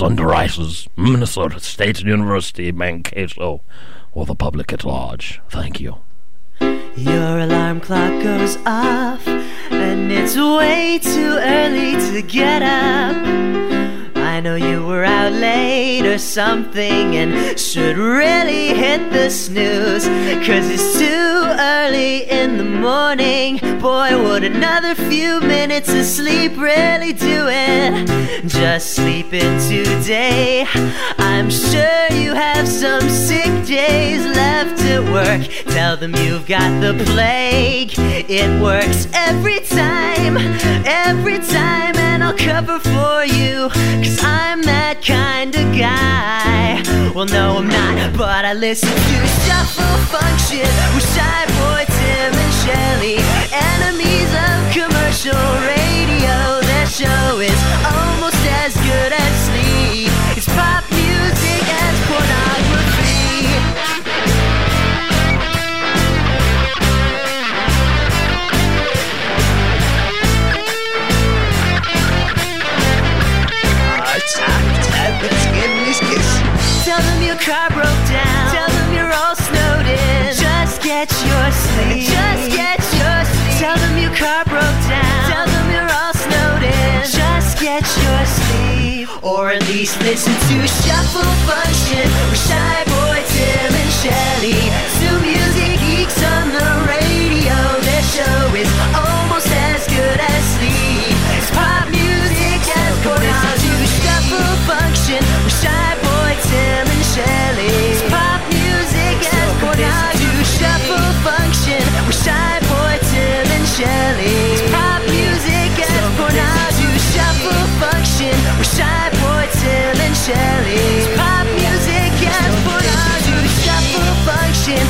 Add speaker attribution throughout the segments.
Speaker 1: underwriters, Minnesota State University, Mankato, or the public at large. Thank you.
Speaker 2: Your alarm clock goes off, and it's way too early to get up. I know you were out late or something and should really hit the snooze. Cause it's too early in the morning. Boy, would another few minutes of sleep really do it? Just sleep in today. I'm sure you have some sick days left at work. Tell them you've got the plague. It works every time, every time, and I'll cover for you. Cause I'm that kind of guy. Well, no, I'm not, but I listen to Shuffle Function with Shy Boy Tim and Shelly. Enemies of commercial radio. Their show is almost Tell them your car broke down. Tell them you're all snowed in. Just get your sleep. Just get your sleep. Tell them your car broke down. Tell them you're all snowed in. Just get your sleep. Or at least listen to Shuffle Function with Shy Boy Tim and Shelly. Tim. It's pop music as pornography. Shuffle Function with Shy Boy Tim and Shelly. It's pop music as pornography. Shuffle Function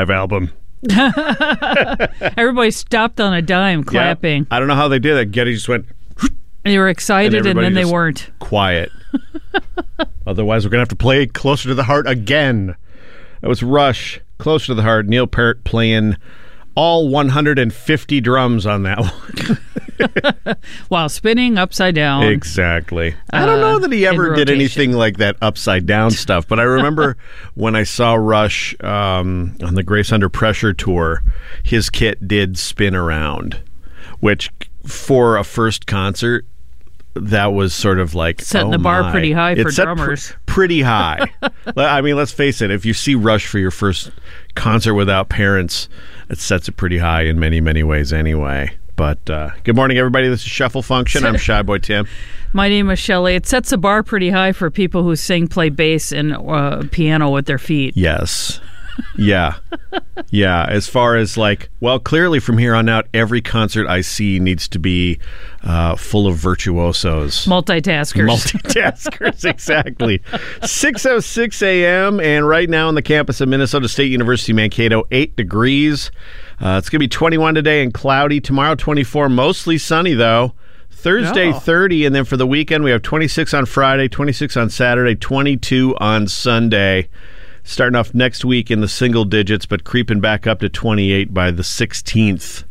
Speaker 3: live album.
Speaker 4: Everybody stopped on a dime, clapping.
Speaker 3: I don't know how they did that. Getty just went
Speaker 4: They were excited, and,
Speaker 3: everybody
Speaker 4: then they weren't.
Speaker 3: quiet. Otherwise, we're gonna have to play closer to the heart again. That was Rush, closer to the heart. Neil Peart playing all 150 drums on that one.
Speaker 4: While spinning upside down.
Speaker 3: Exactly. I don't know that he ever did anything like that upside down stuff, but I remember when I saw Rush um, on the Grace Under Pressure tour, his kit did spin around, which for a first concert, that was sort of like
Speaker 4: Setting
Speaker 3: oh
Speaker 4: the bar
Speaker 3: my.
Speaker 4: pretty high for
Speaker 3: set pr-
Speaker 4: drummers.
Speaker 3: pretty high. I mean, let's face it. If you see Rush for your first concert without parents, it sets it pretty high in many, many ways. Anyway. But uh, good morning, everybody. This is Shuffle Function. I'm Shy Boy Tim.
Speaker 4: My name is Shelley. It sets the bar pretty high for people who sing, play bass, and uh, piano with their feet.
Speaker 3: Yes. Yeah. Yeah. As far as like, well, clearly from here on out, every concert I see needs to be uh, full of virtuosos.
Speaker 4: Multitaskers.
Speaker 3: Multitaskers, exactly. 6.06 a.m. and right now on the campus of Minnesota State University, Mankato, 8 degrees. Uh, it's going to be 21 today and cloudy. Tomorrow, 24, mostly sunny, though. Thursday,
Speaker 4: Oh.
Speaker 3: 30, and then for the weekend, we have 26 on Friday, 26 on Saturday, 22 on Sunday. Starting off next week in the single digits, but creeping back up to 28 by the 16th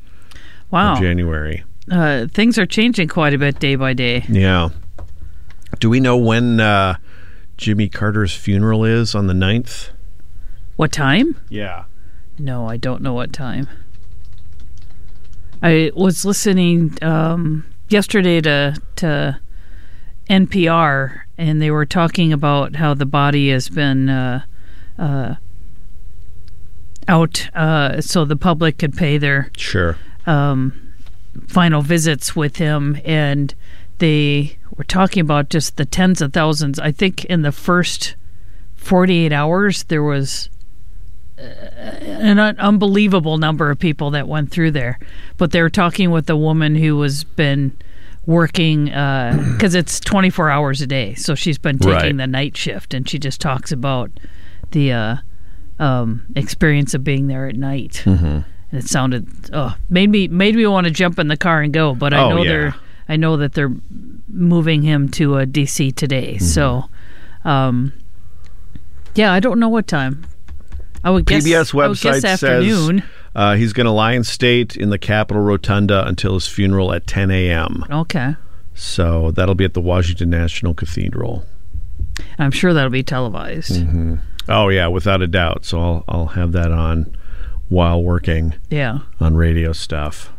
Speaker 4: wow.
Speaker 3: of January.
Speaker 4: Uh, things are changing quite a bit day by day.
Speaker 3: Yeah. Do we know when uh, Jimmy Carter's funeral is on the 9th?
Speaker 4: What time?
Speaker 3: Yeah.
Speaker 4: No, I don't know what time. I was listening um, yesterday to to NPR, and they were talking about how the body has been uh, uh, out, uh, so the public could pay their
Speaker 3: Sure.
Speaker 4: um, final visits with him, and they were talking about just the tens of thousands. I think in the first 48 hours, there was uh, an un- unbelievable number of people that went through there. But they were talking with a woman who was been working because it's 24 hours a day, so she's been taking
Speaker 3: Right.
Speaker 4: the night shift, and she just talks about the uh, um, experience of being there at night.
Speaker 3: Mm-hmm.
Speaker 4: And it sounded oh made me made me want to jump in the car and go, but I
Speaker 3: Oh,
Speaker 4: know
Speaker 3: yeah.
Speaker 4: they're I know that they're moving him to uh, DC today.
Speaker 3: Mm-hmm.
Speaker 4: So, um, yeah, I don't know what time. I would guess
Speaker 3: PBS
Speaker 4: would guess
Speaker 3: website
Speaker 4: afternoon.
Speaker 3: says uh, he's going to lie in state in the Capitol Rotunda until his funeral at 10 a.m.
Speaker 4: Okay,
Speaker 3: So that'll be at the Washington National Cathedral.
Speaker 4: I'm sure that'll be televised.
Speaker 3: Mm-hmm. Oh yeah, without a doubt. So I'll I'll have that on while working
Speaker 4: Yeah.
Speaker 3: on radio stuff.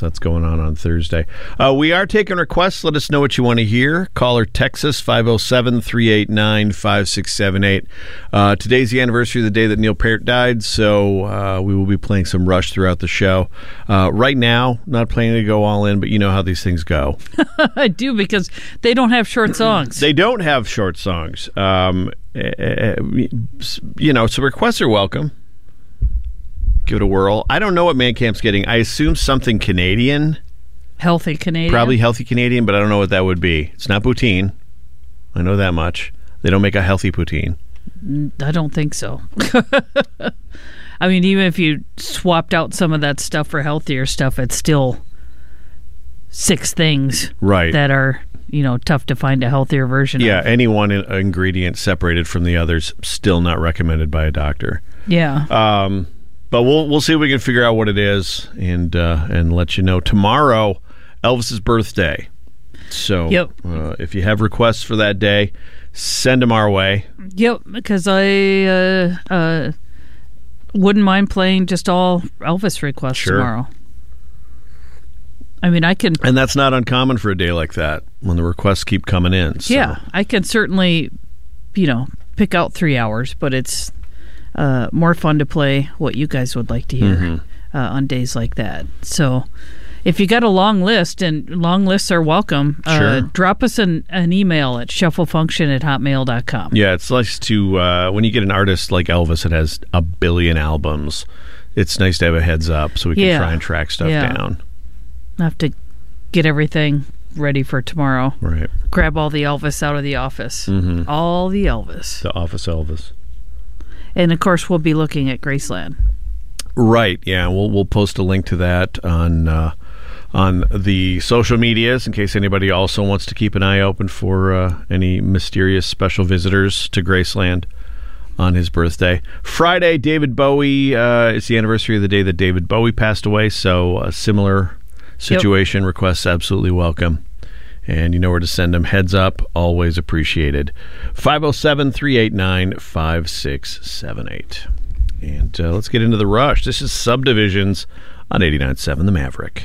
Speaker 3: So that's going on on Thursday. Uh, we are taking requests. Let us know what you want to hear. Caller Texas 507 389 5678. Uh, Today's the anniversary of the day that Neil Peart died, so uh, we will be playing some Rush throughout the show. Uh, right now, not planning to go all in, but you know how these things go.
Speaker 4: I do because they don't have short songs.
Speaker 3: They don't have short songs. Um, eh, eh, you know, so requests are welcome. Give it a whirl. I don't know what Man Camp's getting. I assume something Canadian,
Speaker 4: Healthy Canadian.
Speaker 3: probably healthy Canadian, but I don't know what that would be. It's not poutine. I know that much. They don't make a healthy poutine.
Speaker 4: I don't think so. I mean, even if you swapped out some of that stuff for healthier stuff, it's still six things
Speaker 3: Right.
Speaker 4: that are you know tough to find a healthier version
Speaker 3: yeah,
Speaker 4: of.
Speaker 3: any one ingredient separated from the others still not recommended by a doctor.
Speaker 4: Yeah.
Speaker 3: Um, but we'll we'll see if we can figure out what it is and uh, and let you know tomorrow. Elvis's birthday. So
Speaker 4: Yep.
Speaker 3: uh, if you have requests for that day, send them our way.
Speaker 4: Yep, because I uh, uh, wouldn't mind playing just all Elvis requests
Speaker 3: Sure.
Speaker 4: tomorrow. I mean, I can.
Speaker 3: And that's not uncommon for a day like that when the requests keep coming in. So.
Speaker 4: Yeah, I can certainly, you know, pick out three hours, but it's uh, more fun to play what you guys would like to hear
Speaker 3: Mm-hmm.
Speaker 4: uh, on days like that. So. If you got a long list, and long lists are welcome, uh, drop us an, an email at shufflefunction at hotmail.com.
Speaker 3: Yeah, it's nice to uh, when you get an artist like Elvis that has a billion albums. It's nice to have a heads up so we can
Speaker 4: Yeah.
Speaker 3: try and track stuff
Speaker 4: Yeah.
Speaker 3: down.
Speaker 4: I have to get everything ready for tomorrow.
Speaker 3: Right.
Speaker 4: Grab all the Elvis out of the office.
Speaker 3: Mm-hmm.
Speaker 4: All the Elvis.
Speaker 3: The Office Elvis.
Speaker 4: And of course, we'll be looking at Graceland.
Speaker 3: Right. Yeah. We'll we'll post a link to that on uh, on the social medias in case anybody also wants to keep an eye open for uh, any mysterious special visitors to Graceland on his birthday. Friday, David Bowie. Uh, it's the anniversary of the day that David Bowie passed away. So a similar situation. Requests absolutely welcome. And you know where to send them. Heads up, always appreciated. 507 389 5678. And uh, let's get into the rush. This is Subdivisions on 89.7 The Maverick.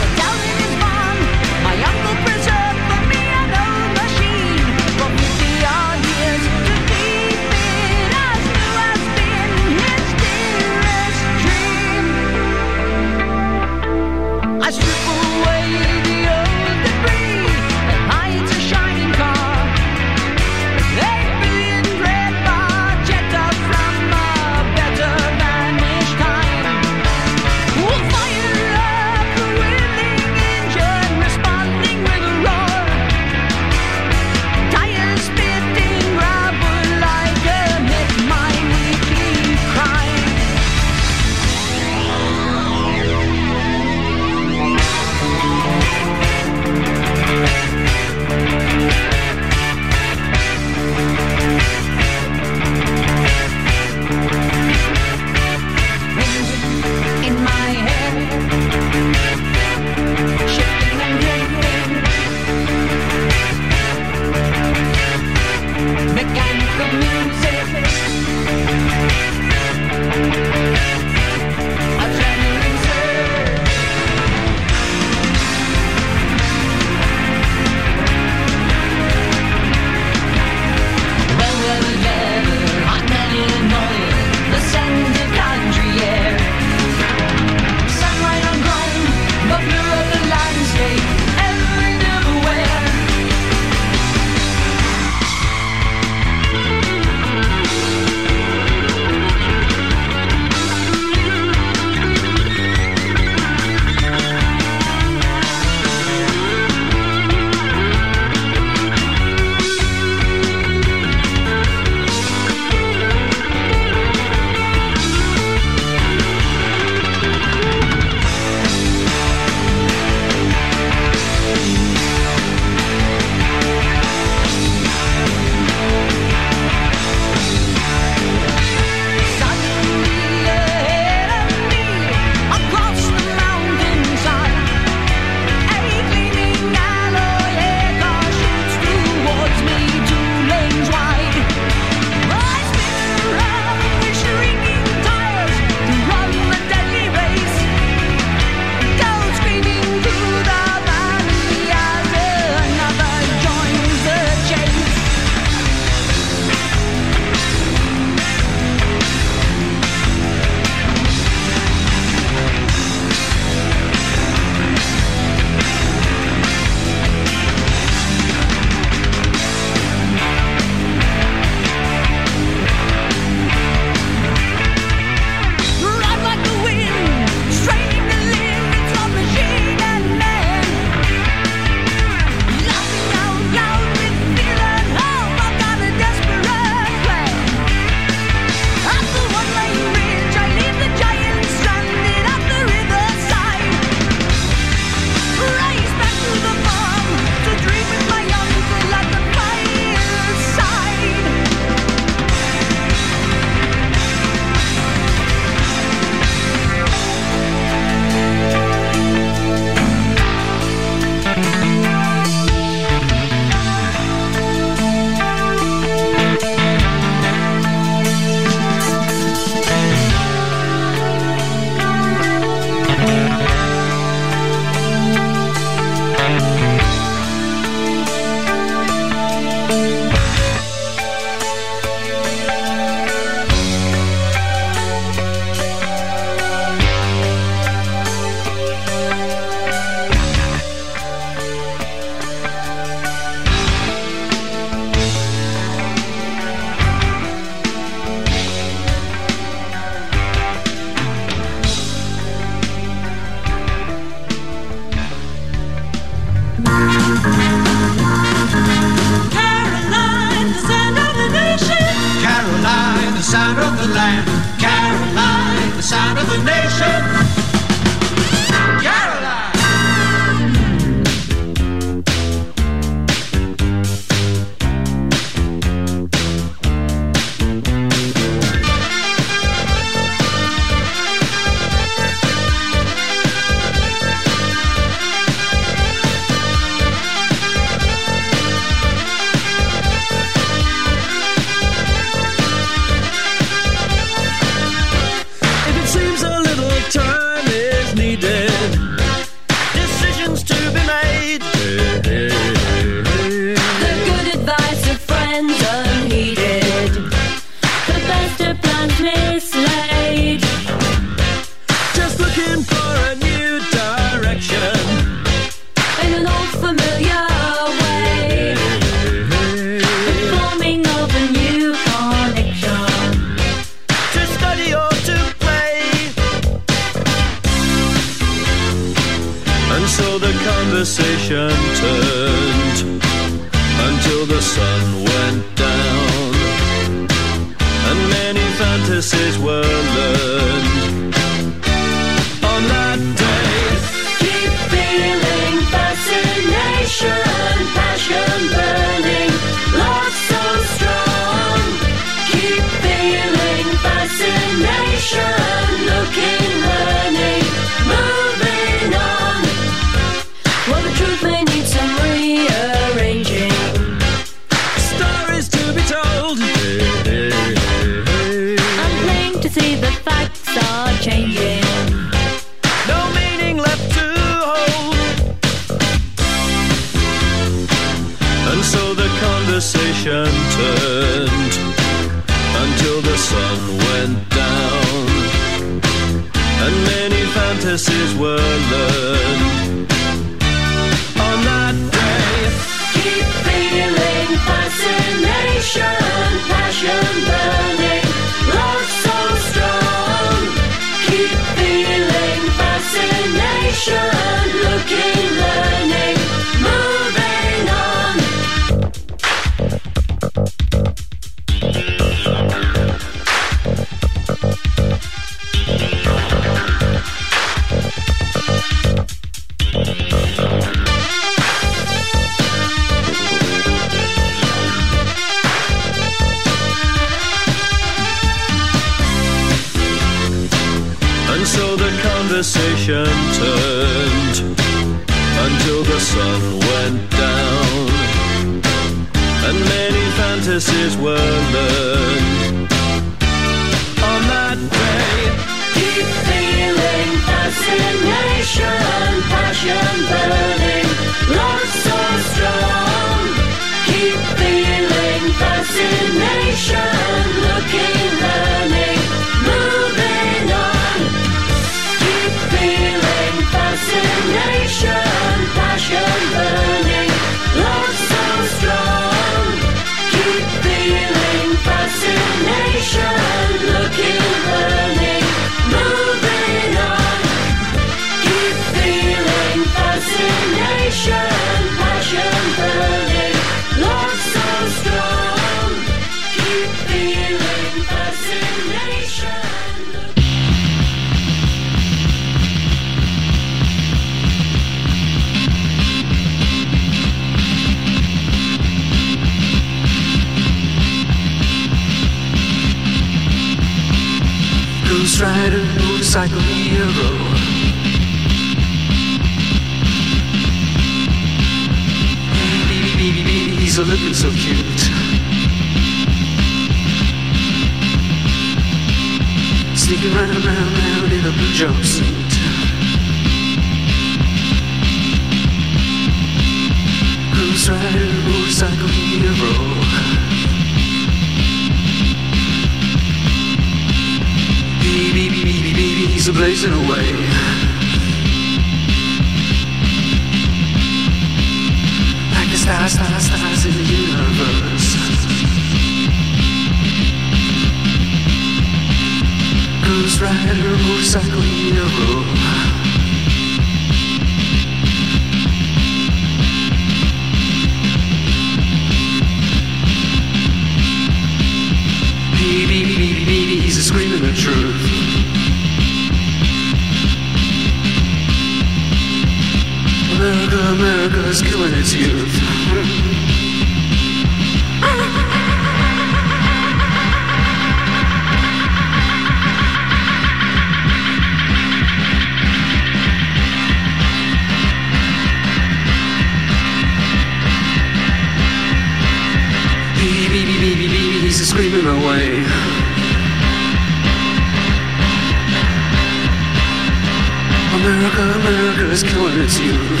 Speaker 5: America, America is killing its youth.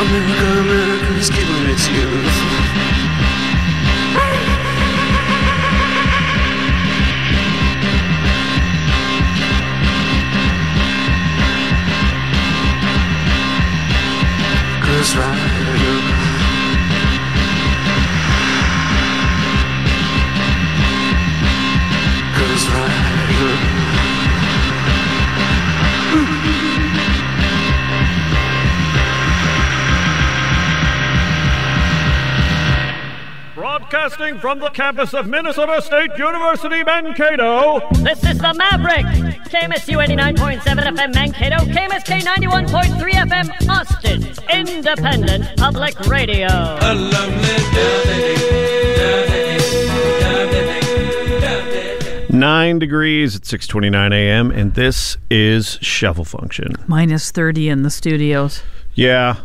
Speaker 5: America, America is killing its youth. Cause right
Speaker 1: Broadcasting from the campus of Minnesota State University, Mankato.
Speaker 6: This is the Maverick. KMSU 89.7 FM Mankato, KMSK 91.3 FM Austin. Independent Public Radio.
Speaker 3: Nine degrees at 6:29 a.m. and this is Shuffle Function.
Speaker 4: Minus 30 in the studios.
Speaker 3: Yeah,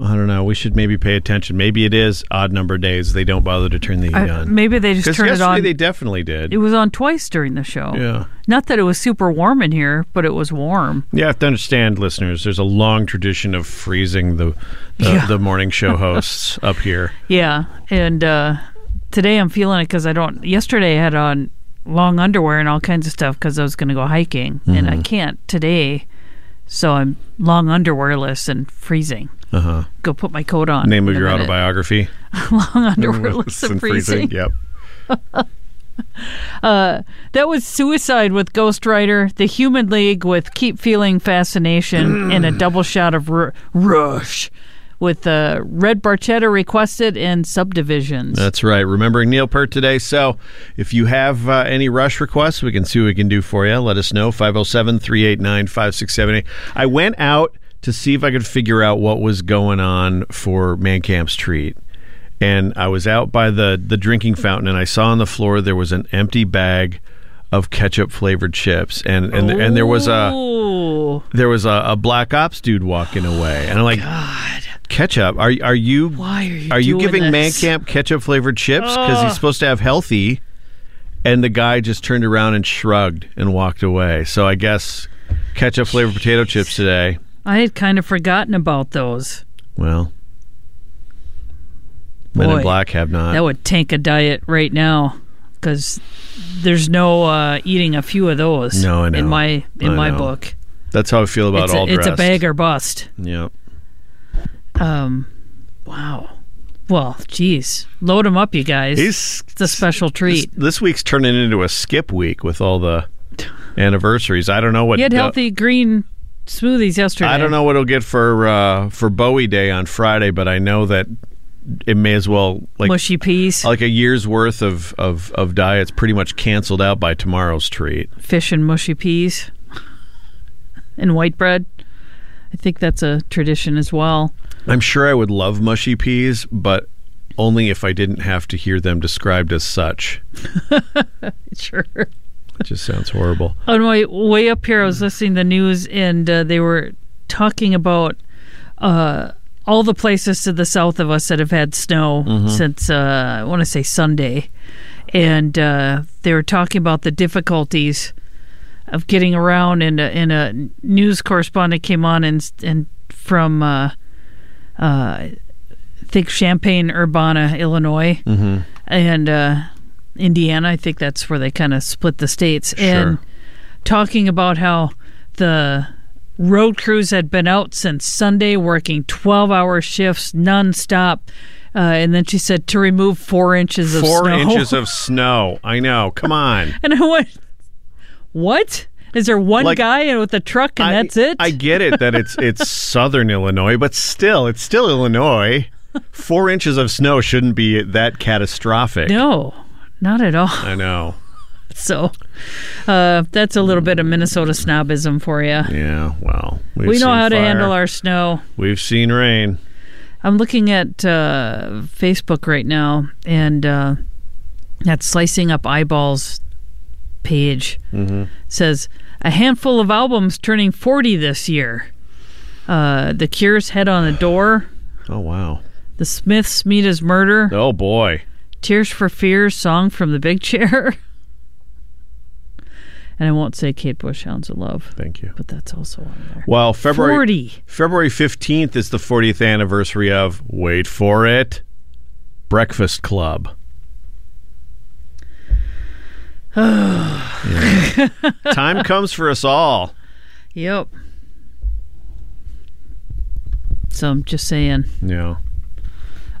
Speaker 3: I don't know. We should maybe pay attention. Maybe it is odd number days they don't bother to turn the heat
Speaker 4: I,
Speaker 3: on.
Speaker 4: maybe they just turned it on.
Speaker 3: they definitely did.
Speaker 4: it was on twice during the show.
Speaker 3: yeah.
Speaker 4: Not that it was super warm in here, but it was warm.
Speaker 3: You have to understand, listeners. There's a long tradition of freezing the the,
Speaker 4: Yeah.
Speaker 3: the morning show hosts up here.
Speaker 4: Yeah, and uh, today I'm feeling it because I don't. Yesterday I had on long underwear and all kinds of stuff because I was going to go hiking, and
Speaker 3: Mm-hmm.
Speaker 4: I can't today. So I'm long underwearless and freezing.
Speaker 3: Uh huh.
Speaker 4: Go put my coat on.
Speaker 3: Name of your
Speaker 4: minute.
Speaker 3: autobiography.
Speaker 4: long underwearless and freezing.
Speaker 3: Yep.
Speaker 4: That was Suicide with Ghost Rider, The Human League with Keep Feeling Fascination, and a double shot of R- Rush with uh, Red Barchetta requested and Subdivisions.
Speaker 3: That's right. Remembering Neil Peart today. So if you have uh, any rush requests, we can see what we can do for you. Let us know. 507 389 5678. I went out to see if I could figure out what was going on for Man Camp's treat. And I was out by the, the drinking fountain and I saw on the floor there was an empty bag of ketchup flavored chips. And, and, and there was a there was a, a black ops dude walking away. And I'm like, ketchup? Are, are you
Speaker 4: Why are you
Speaker 3: are you giving
Speaker 4: this?
Speaker 3: Man Camp ketchup flavored chips because he's supposed to have healthy? And the guy just turned around and shrugged and walked away. So I guess ketchup flavored potato chips today.
Speaker 4: I had kind of forgotten about those.
Speaker 3: Well, Men in Black have not.
Speaker 4: That would tank a diet right now because there's no uh, eating a few of those.
Speaker 3: No, I know.
Speaker 4: In my in
Speaker 3: I
Speaker 4: my
Speaker 3: know.
Speaker 4: book,
Speaker 3: That's how I feel about
Speaker 4: it's
Speaker 3: all
Speaker 4: a, it's a bag or bust.
Speaker 3: Yep.
Speaker 4: Um, wow. Well, geez, load them up, you guys.
Speaker 3: He's
Speaker 4: it's a special treat.
Speaker 3: this week's turning into a skip week with all the anniversaries. I don't know what
Speaker 4: You had healthy green smoothies yesterday.
Speaker 3: I don't know what it'll get for uh, for Bowie Day on Friday, but I know that it may as well like
Speaker 4: mushy peas,
Speaker 3: like a year's worth of, of, of diets pretty much canceled out by tomorrow's treat.
Speaker 4: fish and mushy peas, and white bread. I think that's a tradition as well.
Speaker 3: I'm sure I would love mushy peas, but only if I didn't have to hear them described as such.
Speaker 4: Sure.
Speaker 3: It just sounds horrible.
Speaker 4: On my way up here, I was listening to the news, and uh, they were talking about uh, all the places to the south of us that have had snow since uh, I want to say Sunday, and uh, they were talking about the difficulties of getting around. And, a- and a news correspondent came on and and from uh, I think Champaign Urbana, Illinois, and uh, Indiana. I think that's where they kind of split the states. And talking about how the road crews had been out since Sunday, working twelve-hour shifts nonstop. Uh, and then she said to remove four inches of
Speaker 3: Four
Speaker 4: snow.
Speaker 3: inches of snow. I know. Come on.
Speaker 4: and I went, "What? Is there one
Speaker 3: Like,
Speaker 4: guy with a truck and
Speaker 3: I-
Speaker 4: that's it?"
Speaker 3: I get it that it's it's southern Illinois, but still, it's still Illinois. Four inches of snow shouldn't be that catastrophic.
Speaker 4: no, not at all.
Speaker 3: I know.
Speaker 4: So uh, that's a little bit of Minnesota snobism for you.
Speaker 3: Yeah. Well, we've
Speaker 4: we know how to handle our snow.
Speaker 3: We've seen rain.
Speaker 4: I'm looking at uh, Facebook right now, and uh, that slicing up eyeballs page says a handful of albums turning 40 this year. Uh, the Cure's Head on the Door,
Speaker 3: Oh wow.
Speaker 4: The Smiths Meat Is Murder,
Speaker 3: Oh boy.
Speaker 4: Tears for Fears song from the Big Chair. and I won't say Kate Bush Hounds of Love,
Speaker 3: Thank you.
Speaker 4: but that's also on there.
Speaker 3: Well, February
Speaker 4: 40.
Speaker 3: February 15th is the 40th anniversary of wait for it Breakfast Club. Yeah. Time comes for us all.
Speaker 4: Yep. So I'm just saying,
Speaker 7: Yeah.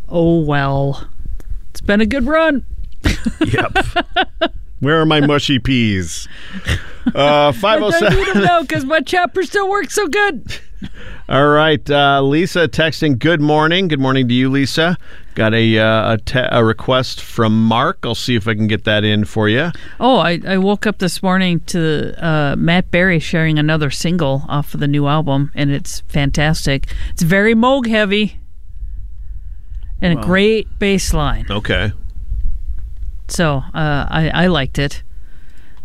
Speaker 4: oh well. It's been a good run.
Speaker 7: Yep. Where are my mushy peas? Uh,
Speaker 4: I
Speaker 7: five oh
Speaker 4: need them now because my chopper still works so good.
Speaker 7: All right, uh, Lisa texting. Good morning. Good morning to you, Lisa. Got a uh, a, te- a request from Mark. I'll see if I can get that in for you.
Speaker 4: Oh, I, I woke up this morning to uh, Matt Berry sharing another single off of the new album, and it's fantastic. It's very Moog heavy and a great bass line.
Speaker 7: Okay.
Speaker 4: So uh, I, I liked it.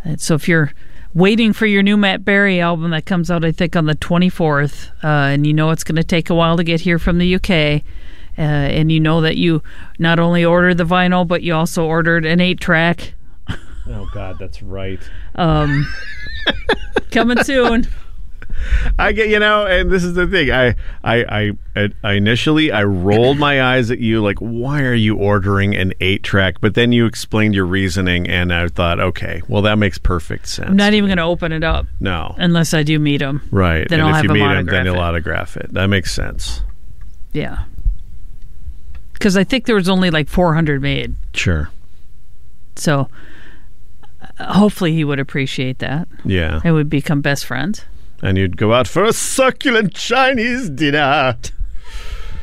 Speaker 4: And so if you're waiting for your new Matt Berry album that comes out, I think on the 24th, uh, and you know it's going to take a while to get here from the UK, uh, and you know that you not only ordered the vinyl, but you also ordered an eight track.
Speaker 7: Oh God, that's right.
Speaker 4: Um, coming soon.
Speaker 7: I get you know, and this is the thing. I, I, I, I initially I rolled my eyes at you, like, why are you ordering an eight track? But then you explained your reasoning, and I thought, okay, well, that makes perfect sense.
Speaker 4: I'm not even going to open it up
Speaker 7: no,
Speaker 4: unless I do meet him.
Speaker 7: right.
Speaker 4: Then
Speaker 7: and
Speaker 4: I'll
Speaker 7: if you
Speaker 4: have him
Speaker 7: meet him, then
Speaker 4: autograph
Speaker 7: he'll
Speaker 4: it.
Speaker 7: autograph it. That makes sense.
Speaker 4: Yeah. Because I think there was only like 400 made.
Speaker 7: Sure.
Speaker 4: So uh, hopefully he would appreciate that.
Speaker 7: Yeah.
Speaker 4: And would become best friends.
Speaker 7: and you'd go out for a succulent Chinese dinner.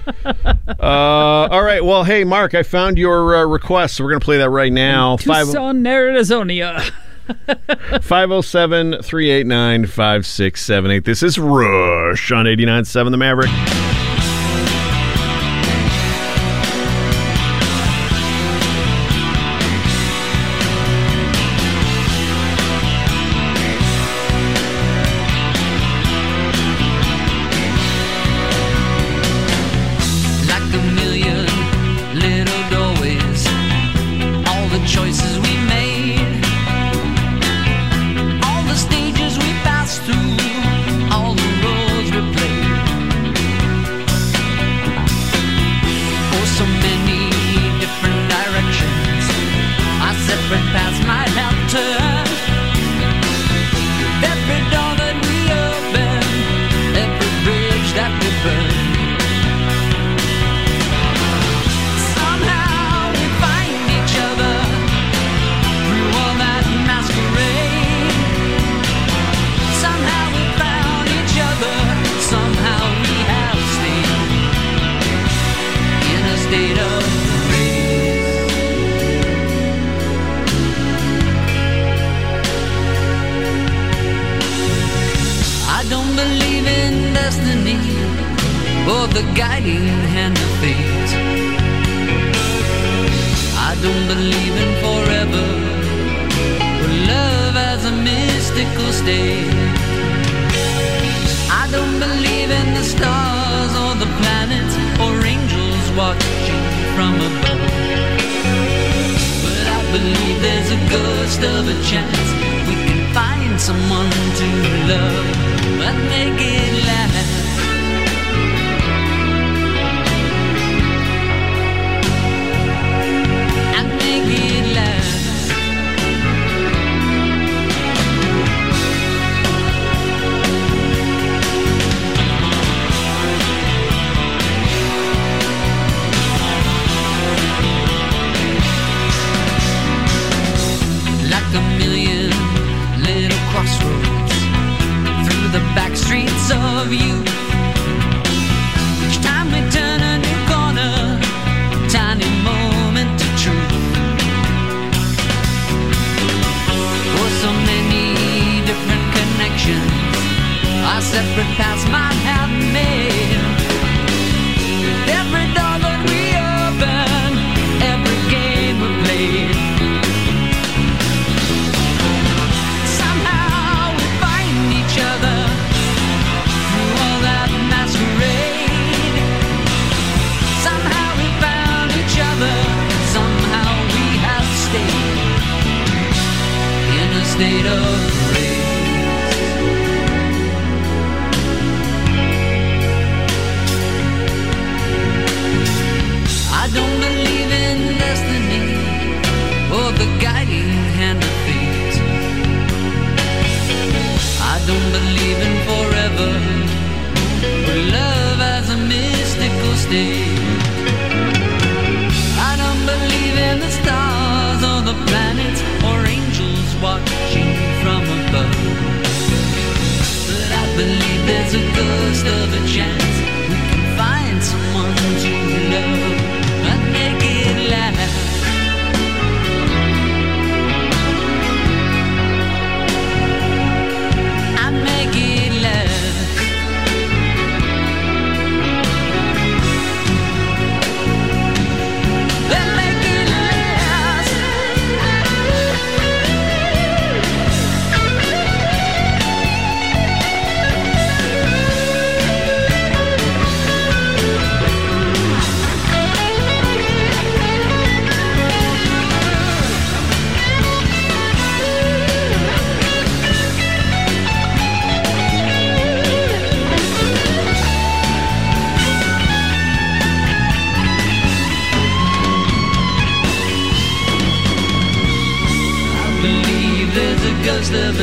Speaker 7: uh, all right. Well, hey, Mark, I found your uh, request, so we're going to play that right now. Five-
Speaker 4: Tucson, Arizona.
Speaker 7: 507 389 5678. This is Rush on 89.7 The Maverick.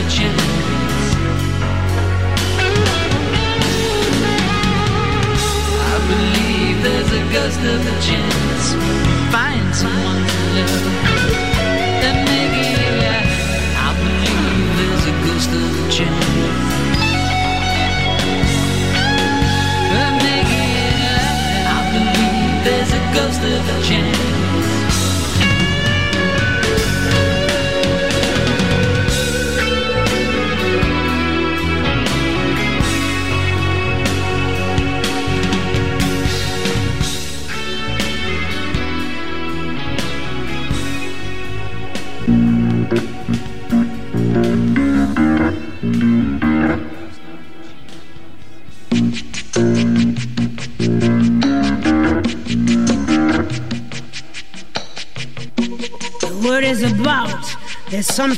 Speaker 8: searching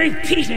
Speaker 3: repeat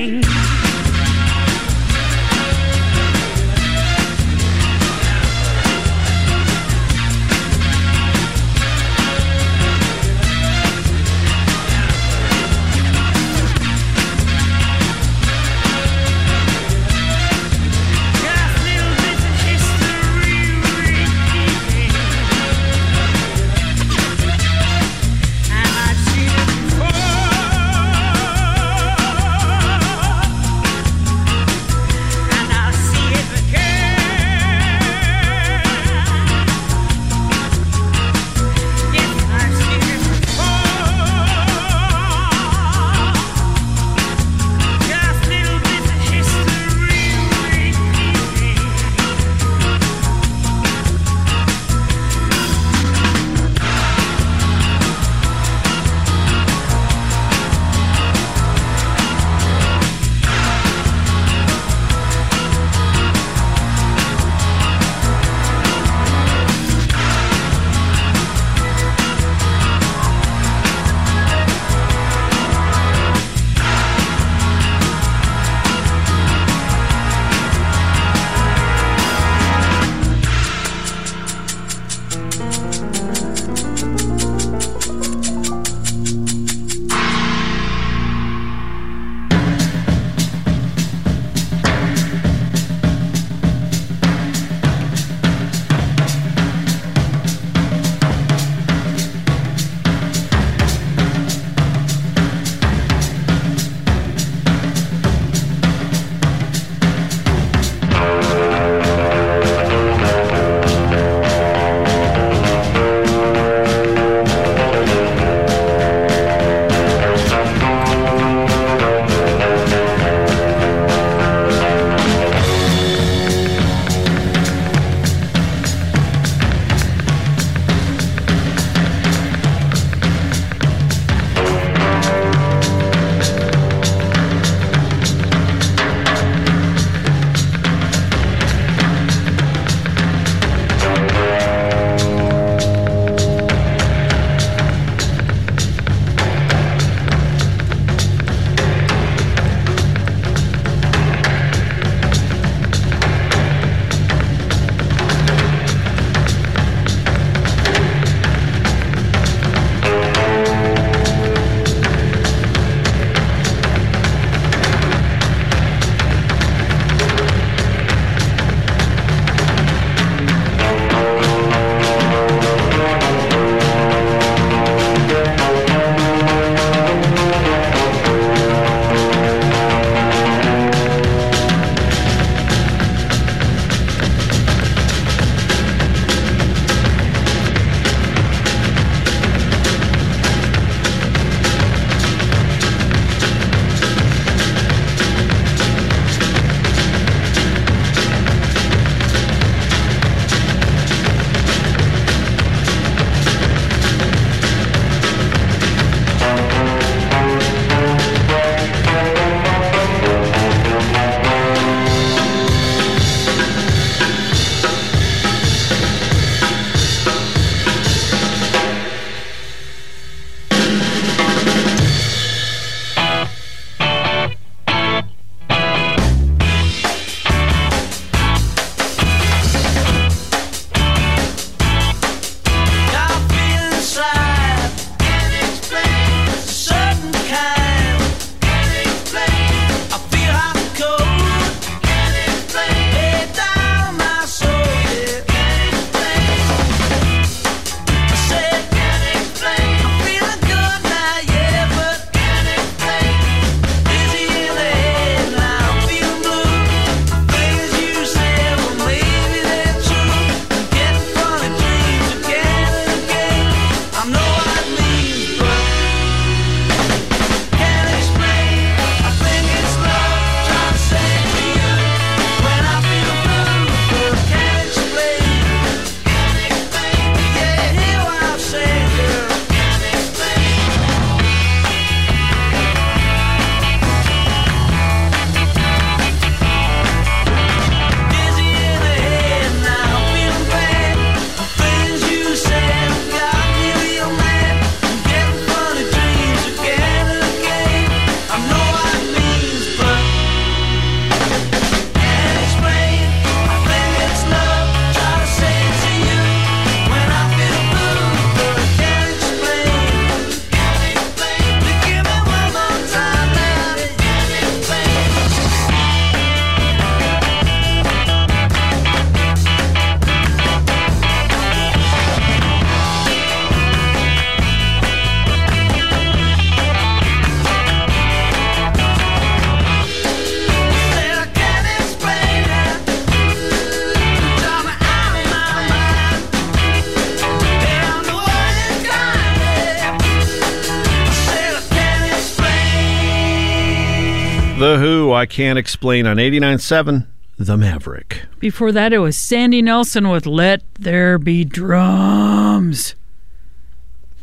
Speaker 3: I Can't Explain on 89.7, The Maverick.
Speaker 4: Before that, it was Sandy Nelson with Let There Be Drums.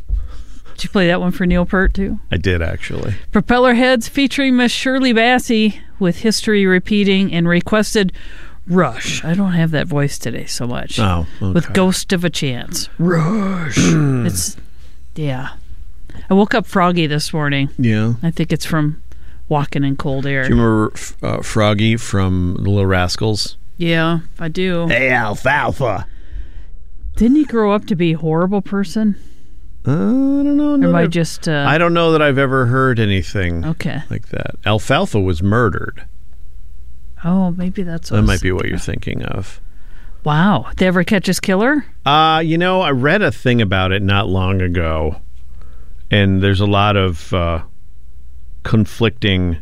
Speaker 4: Did you play that one for Neil Peart, too?
Speaker 3: I did, actually.
Speaker 4: Propellerheads featuring Miss Shirley Bassey with history repeating and requested Rush. I don't have that voice today so much.
Speaker 3: Oh,
Speaker 4: With. Ghost of a Chance. Rush. Hmm. it's, yeah. I woke up froggy this morning.
Speaker 3: Yeah.
Speaker 4: I think it's from walking in cold air.
Speaker 3: Do you remember uh, Froggy from The Little Rascals?
Speaker 4: Yeah, I do.
Speaker 3: Hey, Alfalfa.
Speaker 4: Didn't he grow up to be a horrible person?
Speaker 3: Uh, I don't know.
Speaker 4: Or am I just. Uh,
Speaker 3: I don't know that I've ever heard anything
Speaker 4: Okay.
Speaker 3: like that. Alfalfa was murdered.
Speaker 4: Oh, maybe that's what
Speaker 3: That might be what you're thinking of.
Speaker 4: Wow. Did they ever catch his killer?
Speaker 3: Uh, you know, I read a thing about it not long ago, and there's a lot of uh, conflicting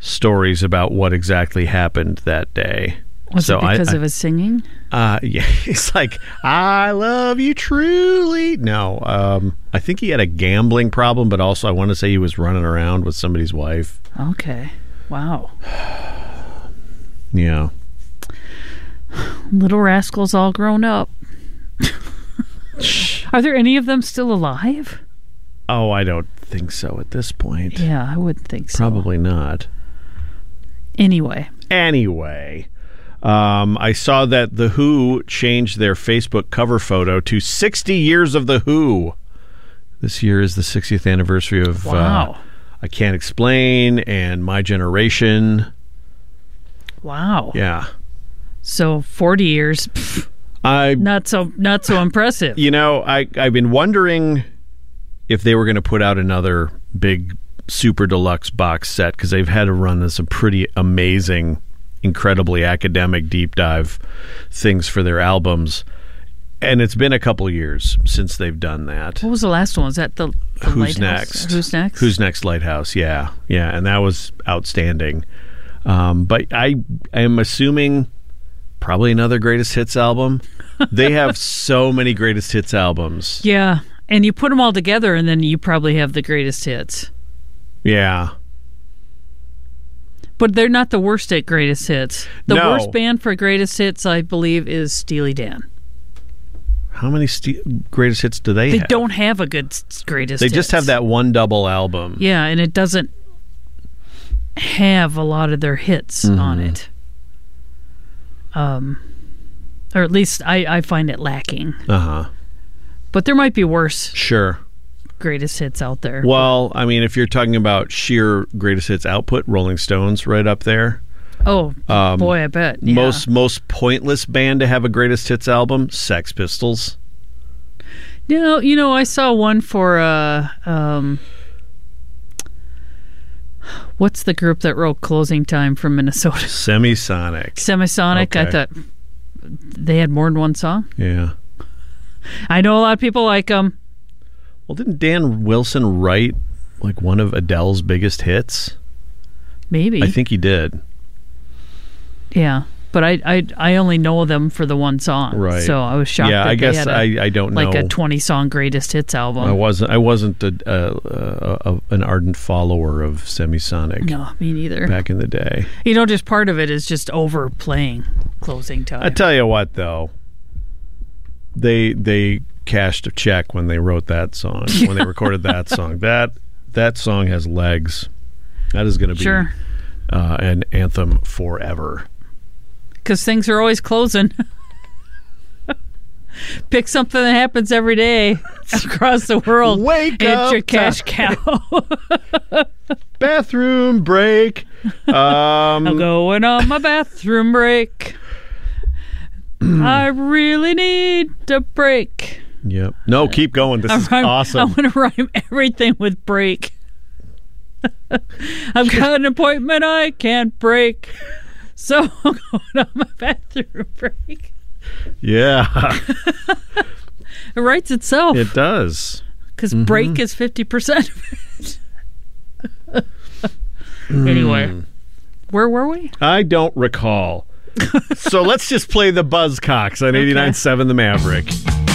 Speaker 3: stories about what exactly happened that day.
Speaker 4: Was
Speaker 3: so
Speaker 4: it because
Speaker 3: I,
Speaker 4: of his singing?
Speaker 3: I, uh, yeah, he's like, "I love you truly." No, um, I think he had a gambling problem, but also I want to say he was running around with somebody's wife.
Speaker 4: Okay. Wow.
Speaker 3: Yeah,
Speaker 4: Little rascals all grown up. Are there any of them still alive?
Speaker 3: Oh, I don't think so at this point.
Speaker 4: Yeah, I wouldn't think so.
Speaker 3: Probably not.
Speaker 4: Anyway,
Speaker 3: Anyway, um, I saw that The Who changed their Facebook cover photo to 60 years of The Who. This year is the 60th anniversary of
Speaker 4: Wow.
Speaker 3: uh, I Can't Explain and My Generation.
Speaker 4: wow.
Speaker 3: Yeah.
Speaker 4: So 40 years, pff,
Speaker 3: I,
Speaker 4: not so not so impressive.
Speaker 3: you know, I, I've been wondering if they were going to put out another big super deluxe box set because they've had to run some pretty amazing, incredibly academic deep dive things for their albums. And it's been a couple years since they've done that.
Speaker 4: What was the last one? Was that the, the
Speaker 3: Who's
Speaker 4: Lifehouse?
Speaker 3: next?
Speaker 4: Who's next?
Speaker 3: Who's next? Lifehouse. Yeah, yeah, and that was outstanding. Um, but I am assuming probably another greatest hits album. they have so many greatest hits albums.
Speaker 4: Yeah, and you put them all together, and then you probably have the greatest hits.
Speaker 3: Yeah,
Speaker 4: But they're not the worst at greatest hits. The
Speaker 3: No.
Speaker 4: worst band for greatest hits, I believe, is Steely Dan.
Speaker 3: how many st- greatest hits do they, have
Speaker 4: They
Speaker 3: have?
Speaker 4: don't have a good greatest.
Speaker 3: They just have that one double album.
Speaker 4: Yeah, and it doesn't have a lot of their hits
Speaker 3: Mm-hmm.
Speaker 4: on it. Um, or at least I, I find it lacking.
Speaker 3: Uh huh.
Speaker 4: But there might be worse
Speaker 3: Sure.
Speaker 4: greatest hits out there.
Speaker 3: Well, I mean, if you're talking about sheer greatest hits output, Rolling Stones right up there.
Speaker 4: oh
Speaker 3: Um,
Speaker 4: boy, I bet yeah.
Speaker 3: Most most pointless band to have a greatest hits album, Sex Pistols.
Speaker 4: You know, you know, I saw one for uh, um, what's the group that wrote "Closing Time" from Minnesota?
Speaker 3: Semisonic.
Speaker 4: Semisonic. I
Speaker 3: Okay.
Speaker 4: thought they had more than one song.
Speaker 3: Yeah.
Speaker 4: I know a lot of people like them.
Speaker 3: Well, didn't Dan Wilson write like one of Adele's biggest hits?
Speaker 4: Maybe,
Speaker 3: I think he did.
Speaker 4: yeah. But I, I, I only know them for the one song.
Speaker 3: Right.
Speaker 4: So I was shocked.
Speaker 3: yeah, I guess I, I don't know like
Speaker 4: a twenty-song greatest hits album.
Speaker 3: I wasn't I wasn't a, a, a, a, an ardent follower of Semisonic
Speaker 4: no, me neither.
Speaker 3: back in the day.
Speaker 4: You know, just part of it is just overplaying "Closing Time."
Speaker 3: I tell you what, though, they they cashed a check when they wrote that song when they recorded that song. That that song has legs. That is going to be
Speaker 4: Sure.
Speaker 3: uh, an anthem forever.
Speaker 4: because things are always closing. Pick something that happens every day across the world.
Speaker 3: Wake
Speaker 4: it's your
Speaker 3: up,
Speaker 4: cash cow.
Speaker 3: Bathroom break.
Speaker 4: I'm
Speaker 3: Um,
Speaker 4: going on my bathroom break. I really need a break.
Speaker 3: yep. No, keep going. This is
Speaker 4: I'm, I want to rhyme everything with break. I've got an appointment I can't break. So I'm going on my bathroom break.
Speaker 3: Yeah,
Speaker 4: It writes itself
Speaker 3: it does.
Speaker 4: because
Speaker 3: Mm-hmm.
Speaker 4: break is 50% of it. anyway, where were we?
Speaker 3: I don't recall. So let's just play the Buzzcocks on 89.7 The Maverick.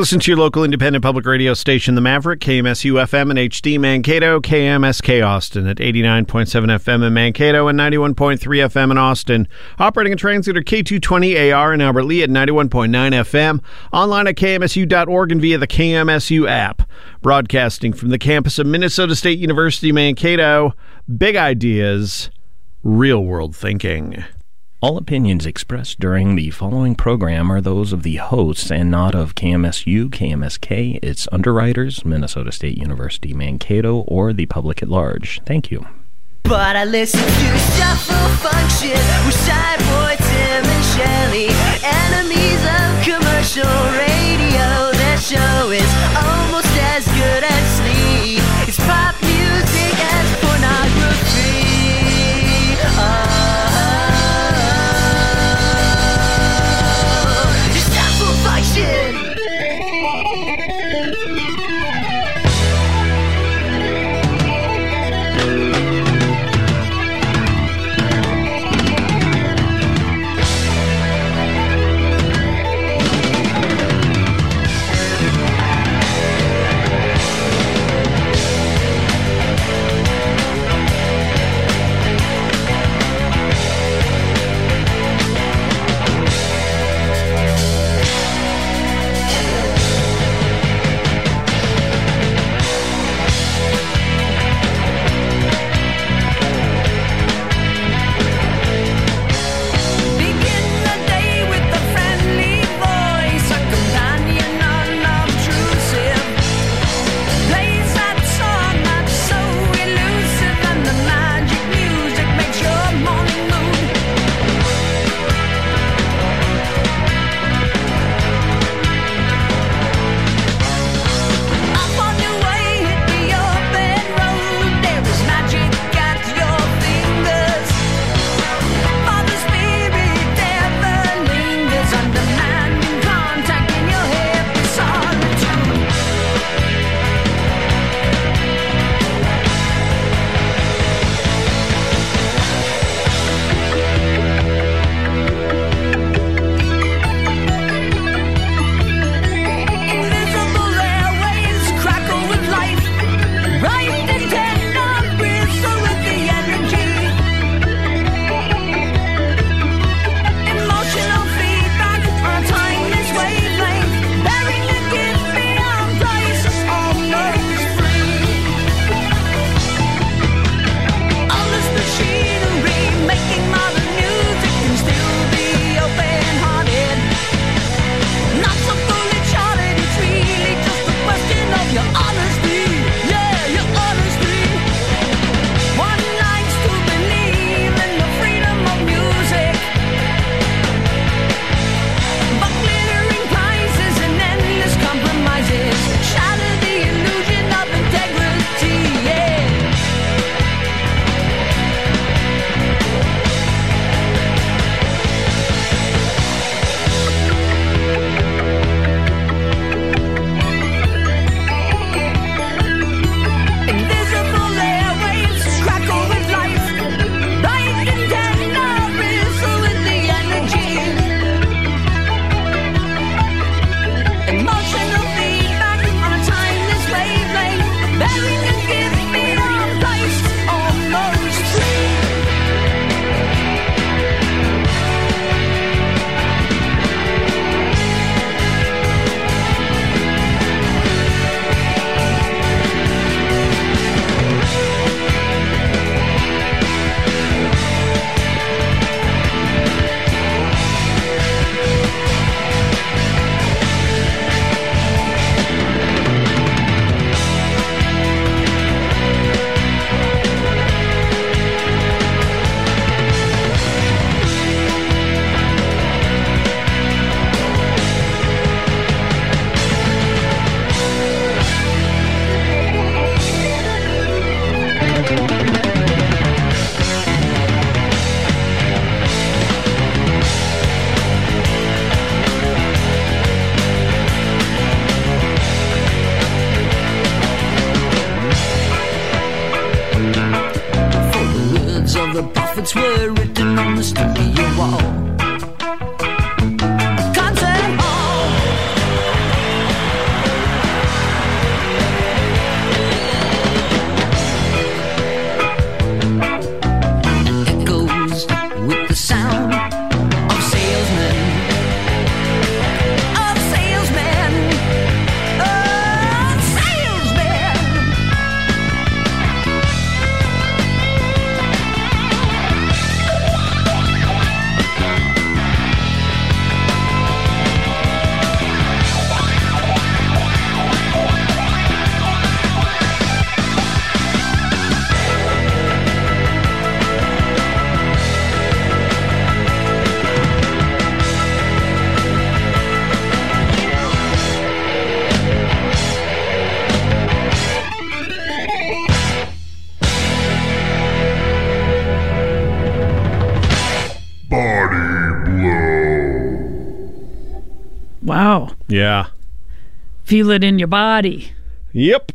Speaker 3: Listen to your local independent public radio station, The Maverick, KMSU FM and HD Mankato, KMSK Austin at 89.7 FM in Mankato and 91.3 FM in Austin. Operating a translator K220AR in Albert Lea at 91.9 FM. Online at KMSU.org and via the KMSU app. Broadcasting from the campus of Minnesota State University, Mankato. Big ideas, real world thinking.
Speaker 1: All opinions expressed during the following program are those of the hosts and not of KMSU, KMSK, its underwriters, Minnesota State University Mankato, or the public at large. Thank you.
Speaker 7: But I listen to Shuffle Function with Tim, and Shelly. Enemies of commercial radio. Show is almost
Speaker 4: Feel it in your body.
Speaker 3: Yep.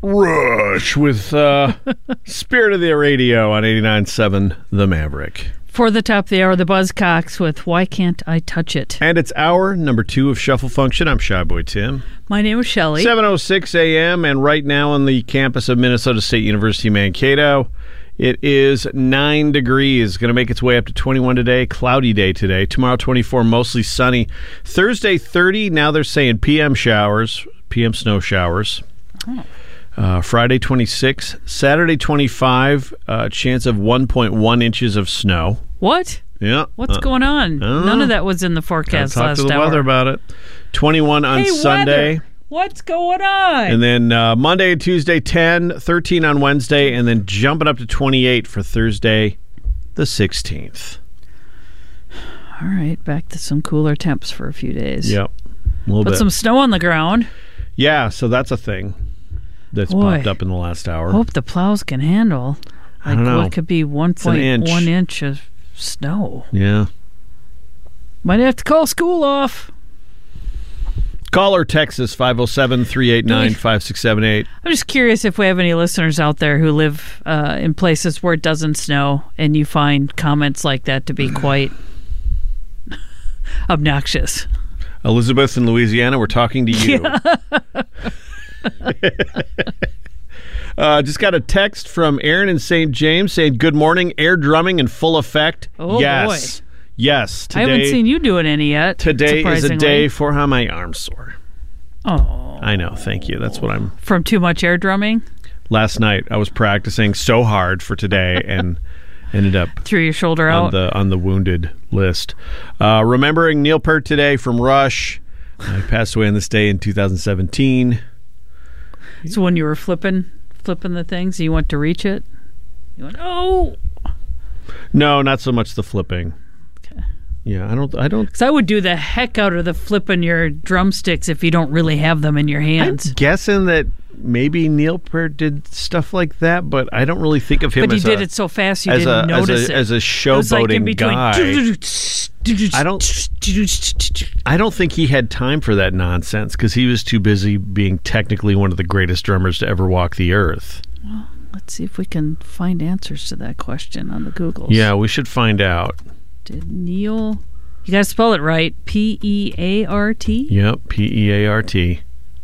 Speaker 3: Rush with uh, Spirit of the Radio on 89.7 The Maverick.
Speaker 4: For the top of the hour, the Buzzcocks with Why Can't I Touch It?
Speaker 3: And it's hour number two of Shuffle Function. I'm Shy Boy Tim.
Speaker 4: My name is Shelley.
Speaker 3: 7.06 a.m. and right now on the campus of Minnesota State University Mankato, it is 9 degrees. Going to make its way up to 21 today. Cloudy day today. Tomorrow 24, mostly sunny. Thursday 30, now they're saying PM showers, PM snow showers. Uh, Friday 26, Saturday 25, uh, chance of 1.1 inches of snow.
Speaker 4: What?
Speaker 3: Yeah.
Speaker 4: What's
Speaker 3: Uh,
Speaker 4: going on? None of that was in the forecast
Speaker 3: talk
Speaker 4: last
Speaker 3: to the
Speaker 4: hour.
Speaker 3: weather about it. 21 on
Speaker 4: hey,
Speaker 3: Sunday.
Speaker 4: weather, What's going on?
Speaker 3: And then uh, Monday and Tuesday, 10, 13 on Wednesday, and then jumping up to 28 for Thursday, the 16th.
Speaker 4: All right, back to some cooler temps for a few days.
Speaker 3: Yep. A little
Speaker 4: Put
Speaker 3: bit.
Speaker 4: some snow on the ground.
Speaker 3: yeah, so that's a thing that's
Speaker 4: Boy.
Speaker 3: popped up in the last hour.
Speaker 4: Hope the plows can handle.
Speaker 3: I
Speaker 4: Like
Speaker 3: don't know.
Speaker 4: what could be one
Speaker 3: an inch.
Speaker 4: one inch of snow.
Speaker 3: Yeah.
Speaker 4: Might have to call school off.
Speaker 3: Caller Texas 507 389 5678.
Speaker 4: I'm just curious if we have any listeners out there who live uh, in places where it doesn't snow and you find comments like that to be quite obnoxious.
Speaker 3: Elizabeth in Louisiana, we're talking to you. uh, just got a text from Aaron in St. James saying, Good morning, air drumming in full effect.
Speaker 4: Oh,
Speaker 3: yes. Yes.
Speaker 4: I haven't seen you doing any yet.
Speaker 3: Today is a day for how my arm's sore.
Speaker 4: Oh,
Speaker 3: I know. Thank you. That's what I'm.
Speaker 4: from too much air drumming
Speaker 3: Last night I was practicing so hard for today and ended up
Speaker 4: through your shoulder
Speaker 3: on
Speaker 4: out.
Speaker 3: the on the wounded list. Uh, remembering Neil Peart today from Rush. He passed away on this day in 2017.
Speaker 4: so when you were flipping, flipping the things, you went to reach it. You went, oh,
Speaker 3: No, not so much the flipping. Yeah, I don't. I don't.
Speaker 4: because I would do the heck out of the flipping your drumsticks if you don't really have them in your
Speaker 3: I'm
Speaker 4: hands.
Speaker 3: guessing that maybe Neil Peart did stuff like that, but I don't really think of him
Speaker 4: But he
Speaker 3: as
Speaker 4: did
Speaker 3: a,
Speaker 4: it so fast you didn't
Speaker 3: a, as
Speaker 4: notice
Speaker 3: a,
Speaker 4: it.
Speaker 3: as a
Speaker 4: It like in
Speaker 3: showboating
Speaker 4: between.
Speaker 3: guy. I don't- I don't think he had time for that nonsense because he was too busy being technically one of the greatest drummers to ever walk the earth.
Speaker 4: Let's see if we can find answers to that question on the Google.
Speaker 3: Yeah, we should find out.
Speaker 4: Did Neil? You got to spell it right. P E A R T.
Speaker 3: Yep, P E A R T.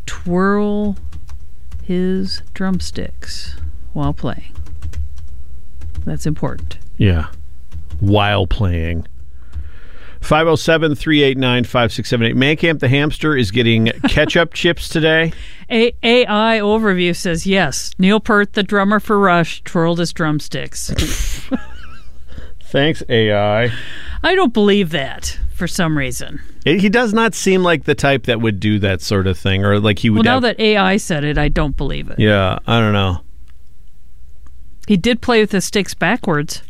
Speaker 4: Twirl his drumsticks while playing. That's important.
Speaker 3: Yeah, while playing. 507 389 5678. Mancamp the hamster is getting ketchup chips today.
Speaker 4: A- AI overview says yes. Neil Peart, the drummer for Rush, twirled his drumsticks.
Speaker 3: Thanks, AI.
Speaker 4: I don't believe that for some reason.
Speaker 3: It- he does not seem like the type that would do that sort of thing, or like he would.
Speaker 4: Well, now
Speaker 3: have-
Speaker 4: that AI said it, I don't believe it.
Speaker 3: yeah, I don't know.
Speaker 4: He did play with the sticks backwards.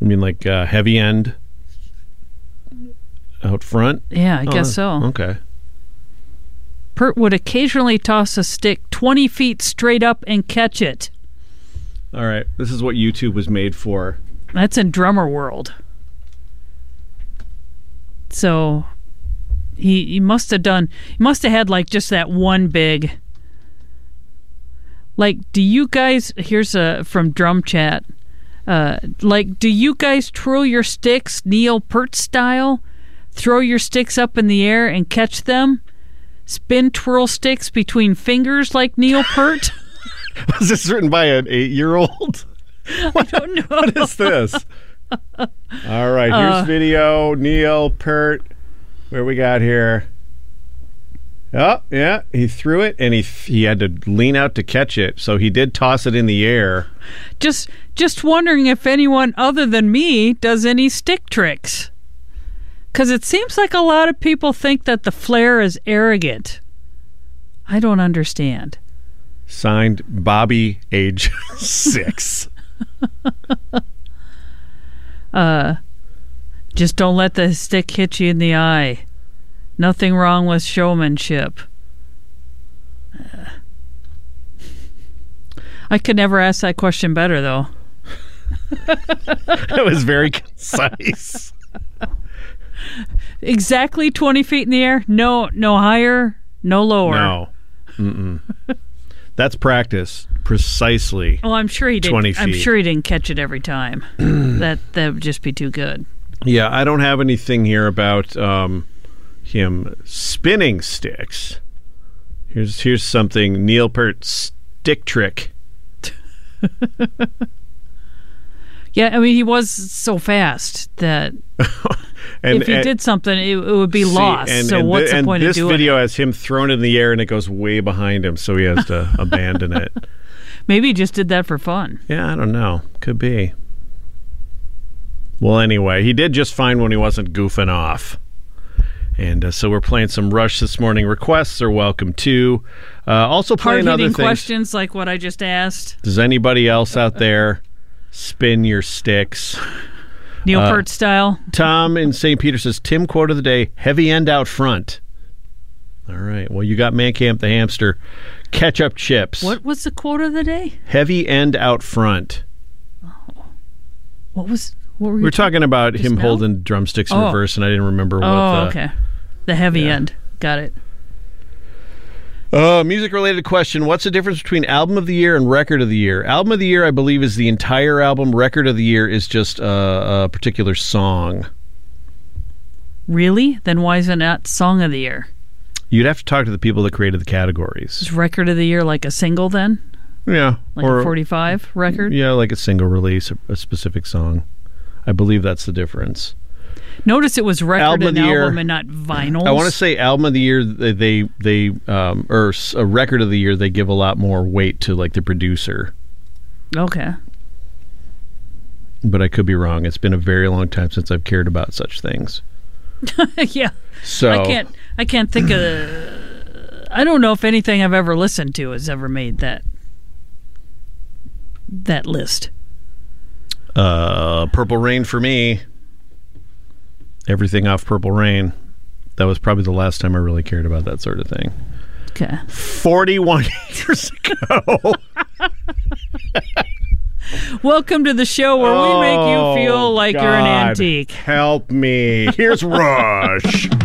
Speaker 3: I mean, like uh, heavy end out front.
Speaker 4: Yeah, I
Speaker 3: Oh,
Speaker 4: guess so.
Speaker 3: Okay.
Speaker 4: Peart would occasionally toss a stick 20 feet straight up and catch it.
Speaker 3: All right. This is what YouTube was made for.
Speaker 4: That's in drummer world. So he he must have done he must have had like just that one big like do you guys here's a from drum chat uh like do you guys twirl your sticks Neil Peart style? Throw your sticks up in the air and catch them? Spin twirl sticks between fingers like Neil Peart
Speaker 3: Was this written by an eight-year-old?
Speaker 4: I don't know
Speaker 3: What is this? All right. Here's
Speaker 4: Uh,
Speaker 3: video. Neil Peart. Where we got here? Oh, yeah. He threw it, and he he had to lean out to catch it. So he did toss it in the air.
Speaker 4: Just just wondering if anyone other than me does any stick tricks. Cuz it seems like a lot of people think that the flare is arrogant. I don't understand.
Speaker 3: Signed, Bobby, age six.
Speaker 4: Uh just don't let the stick hit you in the eye. Nothing wrong with showmanship. Uh, I could never ask that question better though.
Speaker 3: That was very concise.
Speaker 4: exactly 20 feet in the air. No, no higher, no lower.
Speaker 3: No. That's practice. Precisely.
Speaker 4: Well, I'm sure he didn't.
Speaker 3: 20
Speaker 4: I'm sure he didn't catch it every time. that that would just be too good.
Speaker 3: Yeah, I don't have anything here about um, him spinning sticks. Here's here's something Neil Peart stick trick.
Speaker 4: Yeah, I mean he was so fast that
Speaker 3: And,
Speaker 4: if he
Speaker 3: and-
Speaker 4: did something, it, it would be
Speaker 3: see,
Speaker 4: lost.
Speaker 3: and-
Speaker 4: so
Speaker 3: and
Speaker 4: what's the
Speaker 3: and
Speaker 4: point
Speaker 3: this
Speaker 4: of doing
Speaker 3: video
Speaker 4: it?
Speaker 3: has him thrown in the air and it goes way behind him, so he has to abandon it.
Speaker 4: Maybe he just did that for fun.
Speaker 3: Yeah, I don't know. Could be. Well, anyway, he did just fine when he wasn't goofing off. And uh, so we're playing some Rush this morning. Requests are welcome too. Uh, also playing other things.
Speaker 4: questions like what I just asked.
Speaker 3: Does anybody else out there spin your sticks?
Speaker 4: Neil
Speaker 3: Uh,
Speaker 4: Peart style.
Speaker 3: Tom in St. Peter says, Tim quote of the day, heavy end out front. All right. Well, you got Man Camp the Hamster. Ketchup chips.
Speaker 4: What was the quote of the day?
Speaker 3: Heavy end out front.
Speaker 4: What was what were
Speaker 3: We were talking about him
Speaker 4: now?
Speaker 3: holding drumsticks in
Speaker 4: Oh.
Speaker 3: reverse, and I didn't remember what
Speaker 4: Oh,
Speaker 3: the
Speaker 4: okay. The heavy
Speaker 3: yeah.
Speaker 4: end. Got it.
Speaker 3: Uh, music related question. What's the difference between album of the year and record of the year? Album of the year, I believe, is the entire album. Record of the year is just a, a particular song.
Speaker 4: Really? Then why is it not song of the year?
Speaker 3: You'd have to talk to the people that created the categories.
Speaker 4: Is record of the year like a single then?
Speaker 3: Yeah.
Speaker 4: Like a 45 record?
Speaker 3: Yeah, like a single release, a, a specific song. I believe that's the difference.
Speaker 4: Notice it was record
Speaker 3: Album of
Speaker 4: and
Speaker 3: the year.
Speaker 4: album and not vinyl.
Speaker 3: I want to say album of the year. They they, they um, or a record of the year. They give a lot more weight to like the producer.
Speaker 4: Okay.
Speaker 3: But I could be wrong. It's been a very long time since I've cared about such things.
Speaker 4: yeah.
Speaker 3: So
Speaker 4: I can't I can't think of I don't know if anything I've ever listened to has ever made that that list.
Speaker 3: Uh, Purple Rain for me. Everything off Purple Rain. That was probably the last time I really cared about that sort of thing.
Speaker 4: Okay.
Speaker 3: 41 years ago.
Speaker 4: Welcome to the show where we make
Speaker 3: Oh,
Speaker 4: you feel like you're an antique.
Speaker 3: Help me. Here's Rush.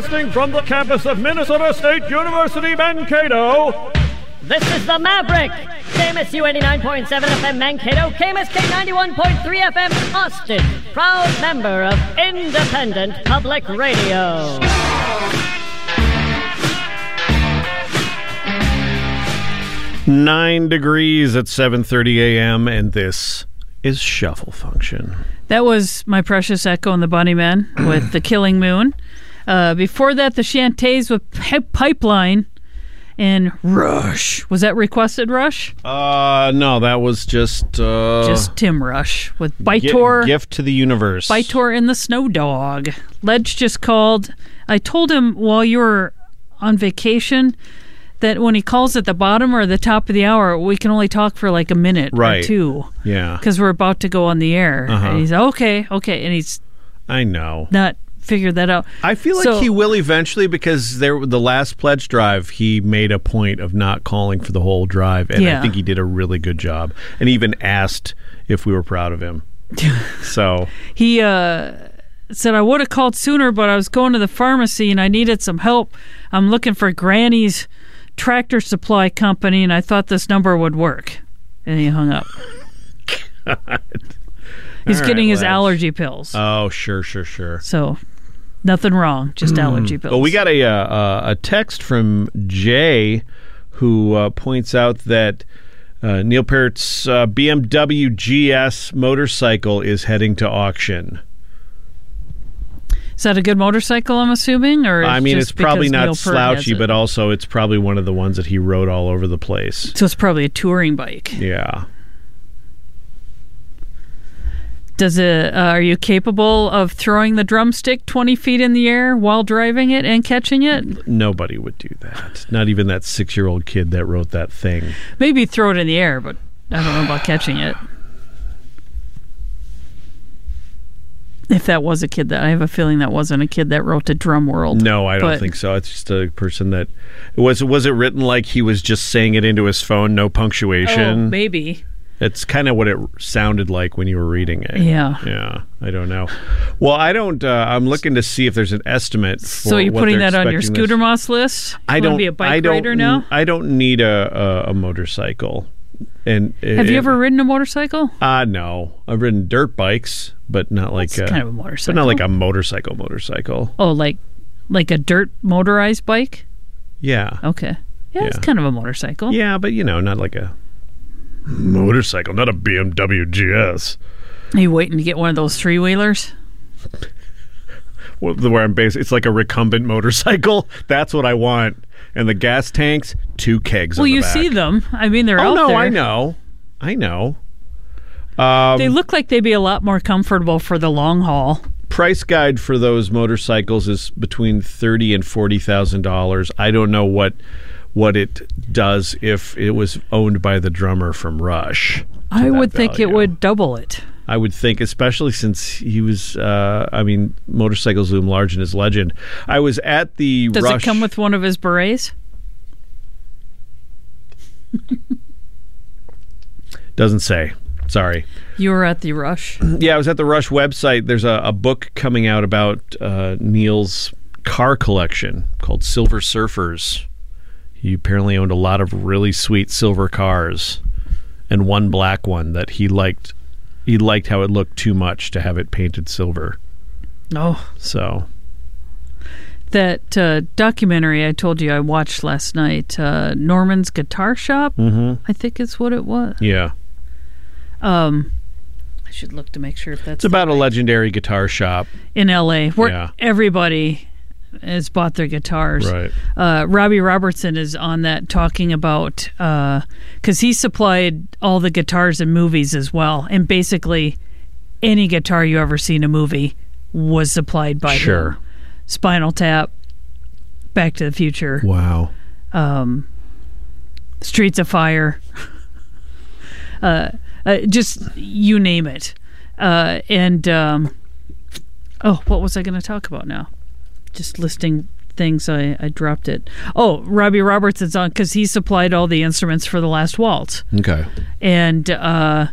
Speaker 9: Broadcasting from the campus of Minnesota State University, Mankato.
Speaker 6: This is the Maverick. KMSU 89.7 FM Mankato, KMSK 91.3 FM Austin. Proud member of Independent Public Radio.
Speaker 3: Nine degrees at 7:30 a.m. and this is Shuffle Function.
Speaker 4: That was my precious Echo and the Bunny Bunnymen with the Killing Moon. Uh, before that, the Chantays with Pi- Pipeline and Rush. Was that requested Rush?
Speaker 3: Uh, no, that was just uh,
Speaker 4: Just Tim Rush with Bytor.
Speaker 3: gift to the universe.
Speaker 4: Bytor and the Snow Dog. Ledge just called. I told him while you were on vacation that when he calls at the bottom or the top of the hour, we can only talk for like a minute
Speaker 3: Right.
Speaker 4: or two
Speaker 3: Yeah,
Speaker 4: because we're about to go on the air.
Speaker 3: Uh-huh.
Speaker 4: And he's okay, okay, and he's
Speaker 3: I know.
Speaker 4: not figured that out.
Speaker 3: I feel like
Speaker 4: So-
Speaker 3: he will eventually because there the last pledge drive he made a point of not calling for the whole drive, and I think he did a really good job, and even asked if we were proud of him. so
Speaker 4: He uh, said I would have called sooner, but I was going to the pharmacy and I needed some help. I'm looking for Granny's tractor supply company, and I thought this number would work. And he hung up. He's
Speaker 3: All right,
Speaker 4: getting his
Speaker 3: Ledge.
Speaker 4: allergy pills.
Speaker 3: oh sure sure sure.
Speaker 4: So nothing wrong, just allergy pills.
Speaker 3: Well, we got a uh, uh, a text from Jay who uh, points out that uh, Neil Peart's uh, BMW GS motorcycle is heading to auction.
Speaker 4: Is that a good motorcycle? I'm assuming, or
Speaker 3: I mean,
Speaker 4: just
Speaker 3: it's probably not
Speaker 4: Neil Peart has
Speaker 3: slouchy, but also it's probably one of the ones that he rode all over the place.
Speaker 4: so it's probably a touring bike.
Speaker 3: Yeah.
Speaker 4: Does it? Uh, are you capable of throwing the drumstick 20 feet in the air while driving it and catching it?
Speaker 3: Nobody would do that. Not even that six year old kid that wrote that thing.
Speaker 4: Maybe throw it in the air, but I don't know about catching it. If that was a kid that I have a feeling that wasn't a kid that wrote to Drum World.
Speaker 3: No, I don't
Speaker 4: But-
Speaker 3: think so. It's just a person that was was it written like he was just saying it into his phone, no
Speaker 4: Oh,
Speaker 3: punctuation.
Speaker 4: maybe.
Speaker 3: It's kind of what it sounded like when you were reading it.
Speaker 4: Yeah.
Speaker 3: Yeah. I don't know. Well, I don't. Uh, I'm looking to see if there's an estimate. For
Speaker 4: So you're putting that on your scooter moss list?
Speaker 3: I
Speaker 4: You wanna
Speaker 3: don't.
Speaker 4: be a bike
Speaker 3: I don't.
Speaker 4: rider now.
Speaker 3: I don't need a a, a motorcycle. And
Speaker 4: Have you ever ridden a motorcycle?
Speaker 3: Uh no. I've ridden dirt bikes, but not like
Speaker 4: That's
Speaker 3: a,
Speaker 4: kind of a motorcycle.
Speaker 3: but not like a motorcycle. Motorcycle.
Speaker 4: Oh, like like a dirt motorized bike?
Speaker 3: Yeah.
Speaker 4: Okay. Yeah, it's kind of a motorcycle.
Speaker 3: Yeah, but you know, not like a motorcycle, not a BMW GS.
Speaker 4: Are you waiting to get one of those three wheelers?
Speaker 3: Well, the- Where I'm based, it's like a recumbent motorcycle. That's what I want. And the gas tanks, two kegs.
Speaker 4: Well, you
Speaker 3: back.
Speaker 4: see them. I mean, they're
Speaker 3: Oh
Speaker 4: out
Speaker 3: no,
Speaker 4: there.
Speaker 3: I know, I know. Um,
Speaker 4: They look like they'd be a lot more comfortable for the long haul.
Speaker 3: price guide for those motorcycles is between thirty and forty thousand dollars. I don't know what what it does if it was owned by the drummer from Rush.
Speaker 4: I would think it would double it.
Speaker 3: I would think, especially since he was. Uh, I mean, motorcycles loom large in his legend. I was at the
Speaker 4: Does
Speaker 3: Rush.
Speaker 4: it come with one of his berets?
Speaker 3: Doesn't say. Sorry.
Speaker 4: You were at the Rush.
Speaker 3: Yeah, I was at the Rush website. There's a, a book coming out about uh, Neil's car collection called Silver Surfers. He apparently owned a lot of really sweet silver cars, and one black one that he liked. He liked how it looked too much to have it painted silver.
Speaker 4: Oh,
Speaker 3: So
Speaker 4: that uh, documentary I told you I watched last night, uh, Norman's Guitar Shop,
Speaker 3: Mm-hmm.
Speaker 4: I think is what it was.
Speaker 3: yeah,
Speaker 4: Um, I should look to make sure if that's
Speaker 3: it's about a legendary guitar shop.
Speaker 4: in L.A. where
Speaker 3: Yeah.
Speaker 4: everybody has bought their guitars.
Speaker 3: Right.
Speaker 4: Uh, Robbie Robertson is on that talking about because he supplied all the guitars in movies as well, and basically any guitar you ever see in a movie was supplied by
Speaker 3: Sure.
Speaker 4: him. Spinal Tap, Back to the Future,
Speaker 3: Wow.
Speaker 4: um, Streets of Fire, uh, uh, just you name it. Uh, and um, oh, what was I going to talk about now? Just listing things. I, I dropped it. Oh, Robbie Robertson's on because he supplied all the instruments for the last waltz.
Speaker 3: Okay.
Speaker 4: And uh,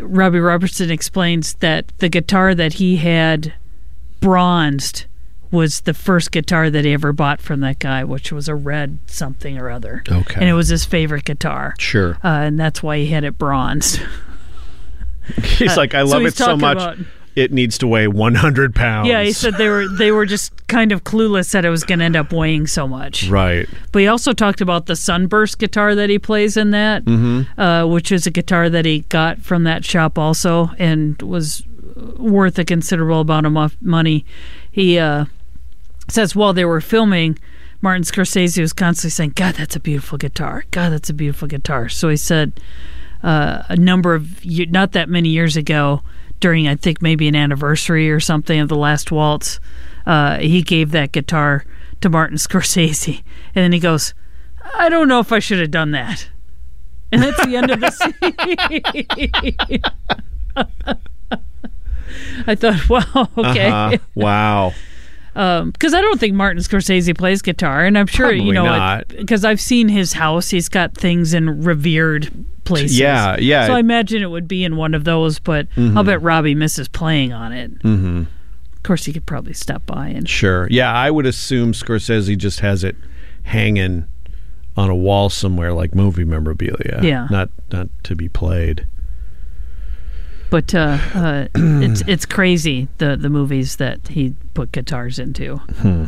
Speaker 4: Robbie Robertson explains that the guitar that he had bronzed was the first guitar that he ever bought from that guy, which was a red something or other.
Speaker 3: Okay.
Speaker 4: And it was his favorite guitar.
Speaker 3: Sure.
Speaker 4: Uh, and that's why he had it bronzed.
Speaker 3: He's like, I love
Speaker 4: he's
Speaker 3: it so much.
Speaker 4: about-
Speaker 3: it needs to weigh 100 pounds.
Speaker 4: Yeah, he said they were they were just kind of clueless that it was going to end up weighing so much.
Speaker 3: Right.
Speaker 4: But he also talked about the Sunburst guitar that he plays in that, uh, which is a guitar that he got from that shop also, and was worth a considerable amount of money. He uh, says while they were filming, Martin Scorsese was constantly saying, "God, that's a beautiful guitar. God, that's a beautiful guitar." So he said uh, a number of not that many years ago, during I think maybe an anniversary or something of the Last Waltz, uh, he gave that guitar to Martin Scorsese, and then he goes, "I don't know if I should have done that." And that's the end of the scene. I thought, well, okay.
Speaker 3: Uh-huh. Wow.
Speaker 4: because I don't think Martin Scorsese plays guitar, and I'm sure you know because I've seen his house. He's got things in revered places.
Speaker 3: Yeah, yeah.
Speaker 4: So I imagine it would be in one of those, but I'll bet Robbie misses playing on it. Mm-hmm. Of course, he could probably stop by and
Speaker 3: Sure. Yeah, I would assume Scorsese just has it hanging on a wall somewhere like movie memorabilia.
Speaker 4: Yeah.
Speaker 3: Not not to be played.
Speaker 4: But uh, uh, it's it's crazy the the movies that he put guitars into.
Speaker 3: Hmm.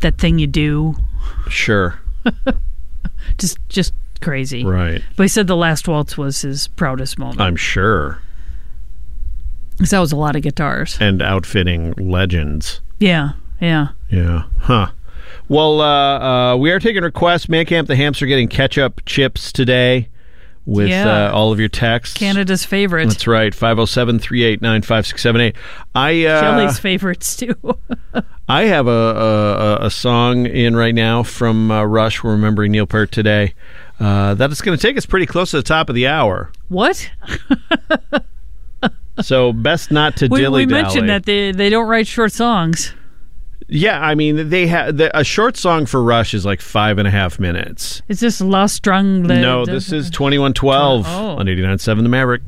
Speaker 4: That thing you do,
Speaker 3: Sure.
Speaker 4: just just crazy.
Speaker 3: Right.
Speaker 4: But he said the last waltz was his proudest moment.
Speaker 3: I'm sure.
Speaker 4: 'Cause that was a lot of guitars.
Speaker 3: And outfitting legends.
Speaker 4: Yeah, yeah.
Speaker 3: Yeah. Huh. Well, uh, uh, we are taking requests. Man Camp the Hamster getting ketchup chips today with
Speaker 4: Yeah.
Speaker 3: uh, all of your texts.
Speaker 4: Canada's favorite.
Speaker 3: That's right. 507 389 5678. I uh,
Speaker 4: Shelley's favorites too.
Speaker 3: I have a, a a song in right now from uh, Rush. We're remembering Neil Peart today. Uh, that is going to take us pretty close to the top of the hour.
Speaker 4: what?
Speaker 3: So best not to
Speaker 4: We,
Speaker 3: dilly
Speaker 4: we mentioned that they they don't write short songs.
Speaker 3: Yeah, I mean they have the, a short song for Rush is like five and a half minutes.
Speaker 4: It's just La Strung.
Speaker 3: no, this is twenty one twelve on eighty nine seven The Maverick.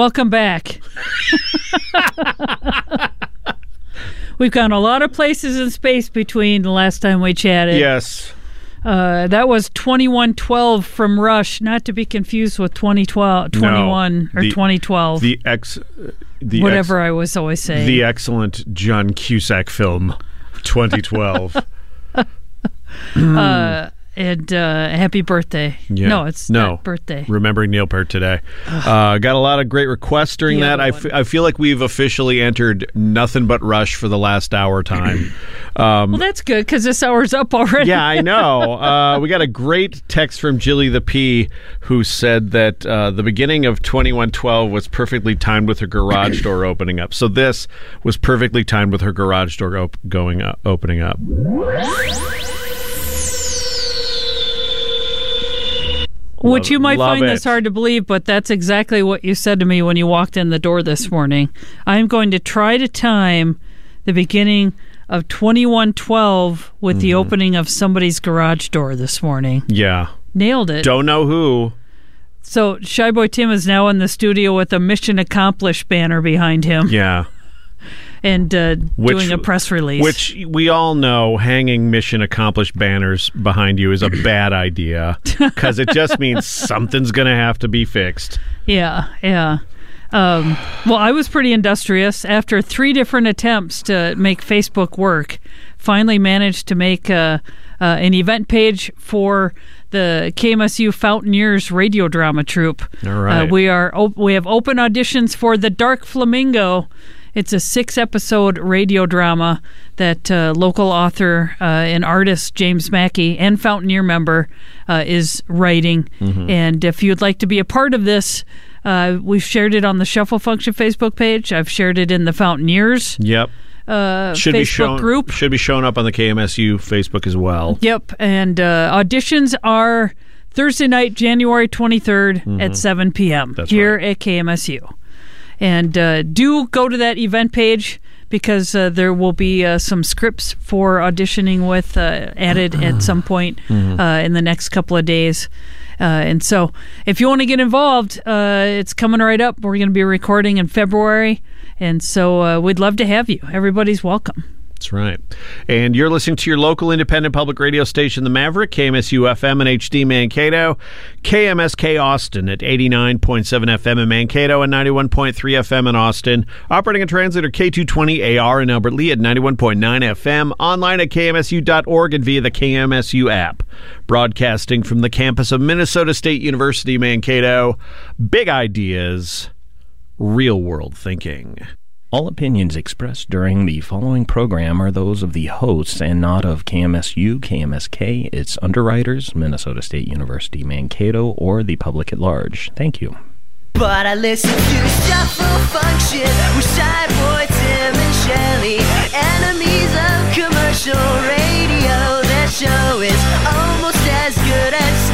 Speaker 4: Welcome back. We've gone a lot of places in space between the last time we chatted.
Speaker 3: Yes.
Speaker 4: Uh, that was 2112 from Rush, not to be confused with 2012, 21 or
Speaker 3: the-
Speaker 4: 2012.
Speaker 3: The ex. The
Speaker 4: whatever
Speaker 3: ex-
Speaker 4: I was always saying.
Speaker 3: the excellent John Cusack film, 2012.
Speaker 4: and uh, happy birthday.
Speaker 3: Yeah.
Speaker 4: No, it's
Speaker 3: no
Speaker 4: not birthday.
Speaker 3: Remembering Neil Peart today. Uh, got a lot of great requests during
Speaker 4: The
Speaker 3: that. I, f- I feel like we've officially entered nothing but Rush for the last hour time. Um,
Speaker 4: Well, that's good because this hour's up already.
Speaker 3: yeah, I know. Uh, we got a great text from Jilly the P, who said that uh, the beginning of 2112 was perfectly timed with her garage door opening up. So this was perfectly timed with her garage door op- going up, opening up.
Speaker 4: Which
Speaker 3: Love-
Speaker 4: you might find
Speaker 3: it.
Speaker 4: this hard to believe, but that's exactly what you said to me when you walked in the door this morning. I'm going to try to time the beginning of 2112 with
Speaker 3: Mm-hmm.
Speaker 4: the opening of somebody's garage door this morning.
Speaker 3: Yeah.
Speaker 4: Nailed it.
Speaker 3: Don't know who.
Speaker 4: So Shy Boy Tim is now in the studio with a mission accomplished banner behind him.
Speaker 3: Yeah.
Speaker 4: And uh,
Speaker 3: Which-
Speaker 4: doing a press release.
Speaker 3: Which we all know hanging mission accomplished banners behind you is a bad idea because it just means something's going to have to be fixed.
Speaker 4: Yeah, yeah. Um, well, I was pretty industrious. After three different attempts to make Facebook work, finally managed to make uh, uh, an event page for the KMSU Fountain Radio Drama Troupe.
Speaker 3: All right.
Speaker 4: Uh, we are op- we have open auditions for the Dark Flamingo. It's a six episode radio drama that uh, local author uh, and artist James Mackey and Fountaineer member uh, is writing.
Speaker 3: Mm-hmm.
Speaker 4: And if you'd like to be a part of this, uh, we've shared it on the Shuffle Function Facebook page. I've shared it in the Fountaineers
Speaker 3: Yep.
Speaker 4: uh,
Speaker 3: Should
Speaker 4: Facebook
Speaker 3: be shown
Speaker 4: group.
Speaker 3: should be showing up on the KMSU Facebook as well.
Speaker 4: Yep, and uh, auditions are Thursday night, January 23rd at 7 p.m.
Speaker 3: Mm-hmm. That's
Speaker 4: here at KMSU. And uh, do go to that event page because uh, there will be uh, some scripts for auditioning with uh, added at some point
Speaker 3: Mm-hmm.
Speaker 4: uh, in the next couple of days. Uh, and so, if you want to get involved, uh, it's coming right up. We're going to be recording in February, and so uh, we'd love to have you. Everybody's welcome.
Speaker 3: That's right. And you're listening to your local independent public radio station, The Maverick, KMSU FM and HD Mankato, KMSK Austin at 89.7 FM in Mankato and 91.3 FM in Austin, operating a translator K220AR in Albert Lea at 91.9 FM, online at KMSU.org and via the KMSU app. Broadcasting from the campus of Minnesota State University, Mankato. Big ideas, real world thinking.
Speaker 1: All opinions expressed during the following program are those of the hosts and not of KMSU, KMSK, its underwriters, Minnesota State University Mankato, or the public at large. Thank you.
Speaker 2: But I listen to Shuffle Function with Tim and Shelly. Enemies of commercial radio. Show is almost as good as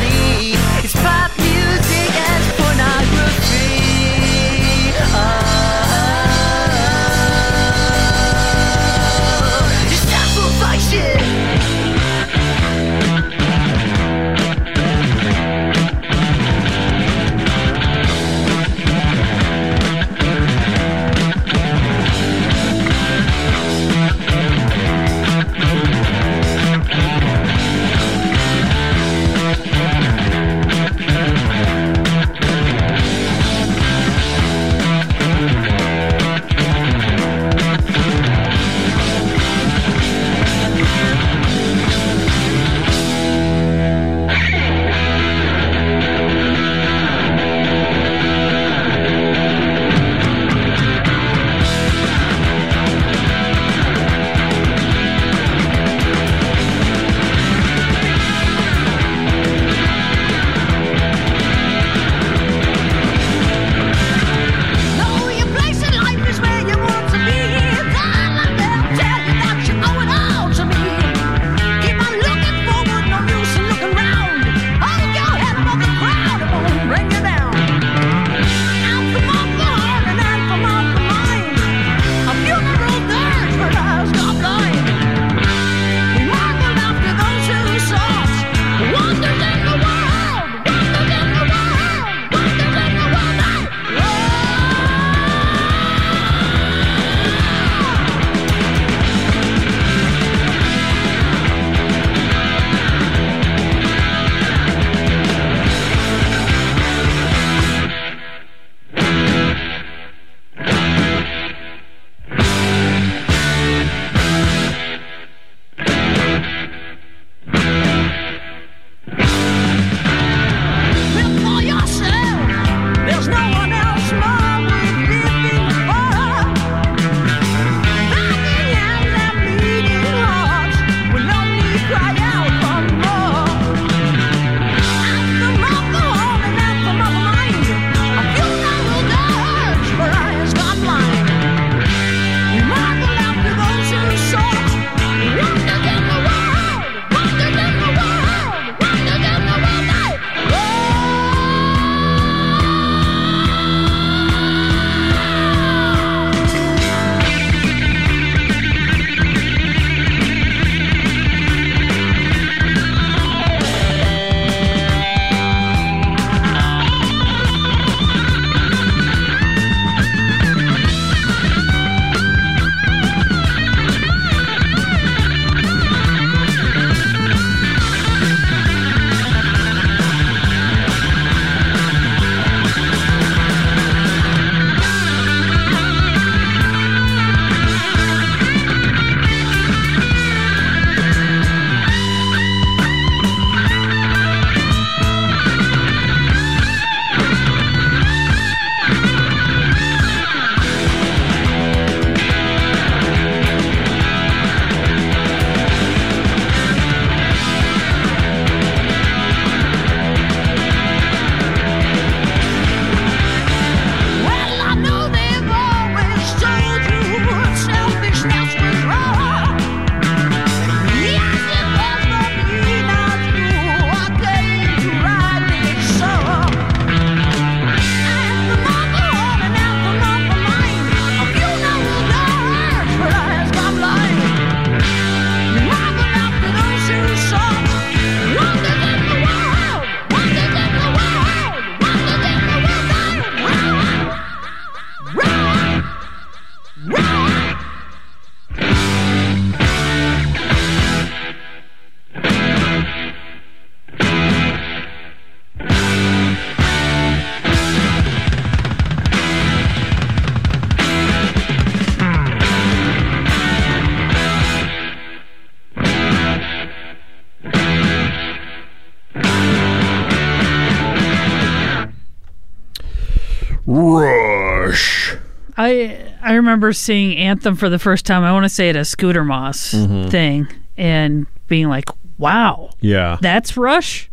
Speaker 4: remember seeing Anthem for the first time. I want to say at a Scooter Moss
Speaker 3: Mhm.
Speaker 4: thing, and being like, "Wow,
Speaker 3: Yeah.
Speaker 4: that's Rush."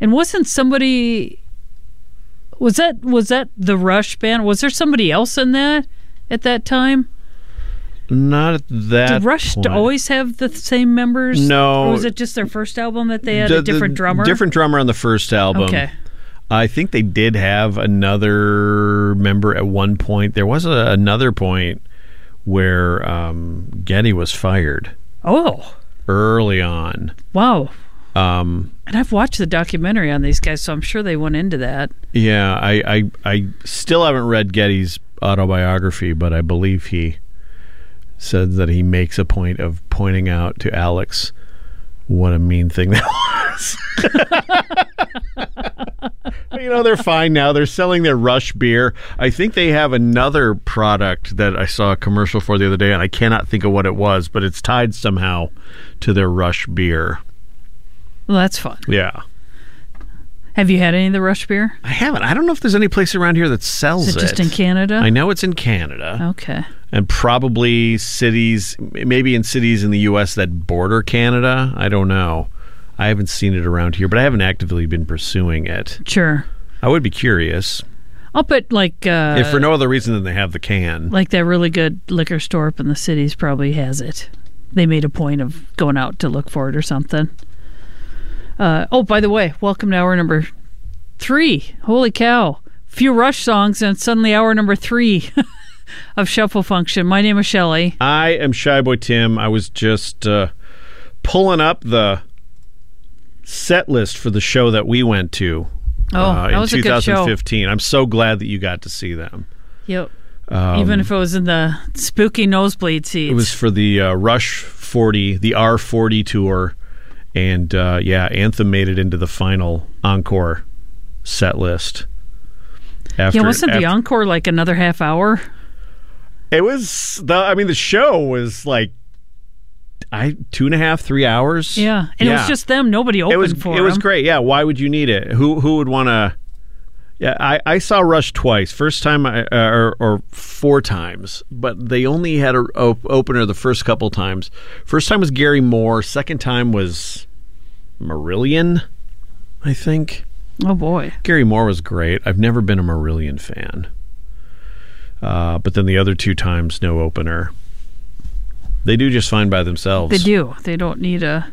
Speaker 4: And wasn't somebody was that was that the Rush band? Was there somebody else in that at that time?
Speaker 3: Not that.
Speaker 4: Did Rush
Speaker 3: point.
Speaker 4: always have the same members?
Speaker 3: No.
Speaker 4: or was it just their first album that they had
Speaker 3: The-
Speaker 4: a different drummer?
Speaker 3: Different drummer on the first album.
Speaker 4: Okay.
Speaker 3: I think they did have another member at one point. There was a, another point where um, Geddy was fired
Speaker 4: Oh,
Speaker 3: early on.
Speaker 4: wow!
Speaker 3: Um,
Speaker 4: And I've watched the documentary on these guys, so I'm sure they went into that.
Speaker 3: yeah, I, I I still haven't read Geddy's autobiography, but I believe he said that he makes a point of pointing out to Alex what a mean thing that was. you know they're fine now. They're selling their Rush beer. I think they have another product that I saw a commercial for the other day, and I cannot think of what it was, but it's tied somehow to their Rush beer.
Speaker 4: Well, that's fun.
Speaker 3: Yeah,
Speaker 4: Have you had any of the Rush beer?
Speaker 3: I haven't. I don't know if there's any place around here that sells
Speaker 4: Is it just in Canada?
Speaker 3: I know it's in Canada.
Speaker 4: Okay.
Speaker 3: And probably cities, maybe in cities in the U.S. that border Canada. I don't know. I haven't seen it around here, but I haven't actively been pursuing it.
Speaker 4: Sure.
Speaker 3: I would be curious,
Speaker 4: I'll put like uh,
Speaker 3: if for no other reason than they have the can.
Speaker 4: like that really good liquor store up in the cities probably has it. They made a point of going out to look for it or something. Uh, oh, by the way, welcome to hour number three. Holy cow! Few Rush songs and suddenly hour number three of Shuffle Function. My name is Shelley.
Speaker 3: I am Shy Boy Tim. I was just uh, pulling up the set list for the show that we went to.
Speaker 4: Oh,
Speaker 3: uh, in
Speaker 4: was a good show.
Speaker 3: 2015. I'm so glad that you got to see them.
Speaker 4: Yep.
Speaker 3: Um,
Speaker 4: Even if it was in the spooky nosebleed seats.
Speaker 3: It was for the uh, Rush 40, the R40 tour, and uh, yeah, Anthem made it into the final encore set list. After,
Speaker 4: yeah, wasn't the encore like another half hour?
Speaker 3: It was the. I mean, the show was like, I two and a half, three hours.
Speaker 4: Yeah, and it was just them. Nobody opened
Speaker 3: it was
Speaker 4: for
Speaker 3: it was great. Yeah, why would you need it? Who who would want to? Yeah, I, I saw Rush twice. First time, I, uh, or, or four times, but they only had a op- opener the first couple times. First time was Gary Moore. Second time was Marillion, I think.
Speaker 4: Oh boy.
Speaker 3: Gary Moore was great. I've never been a Marillion fan. Uh, but then the other two times, no opener. They do just fine by themselves.
Speaker 4: They do. They don't need a.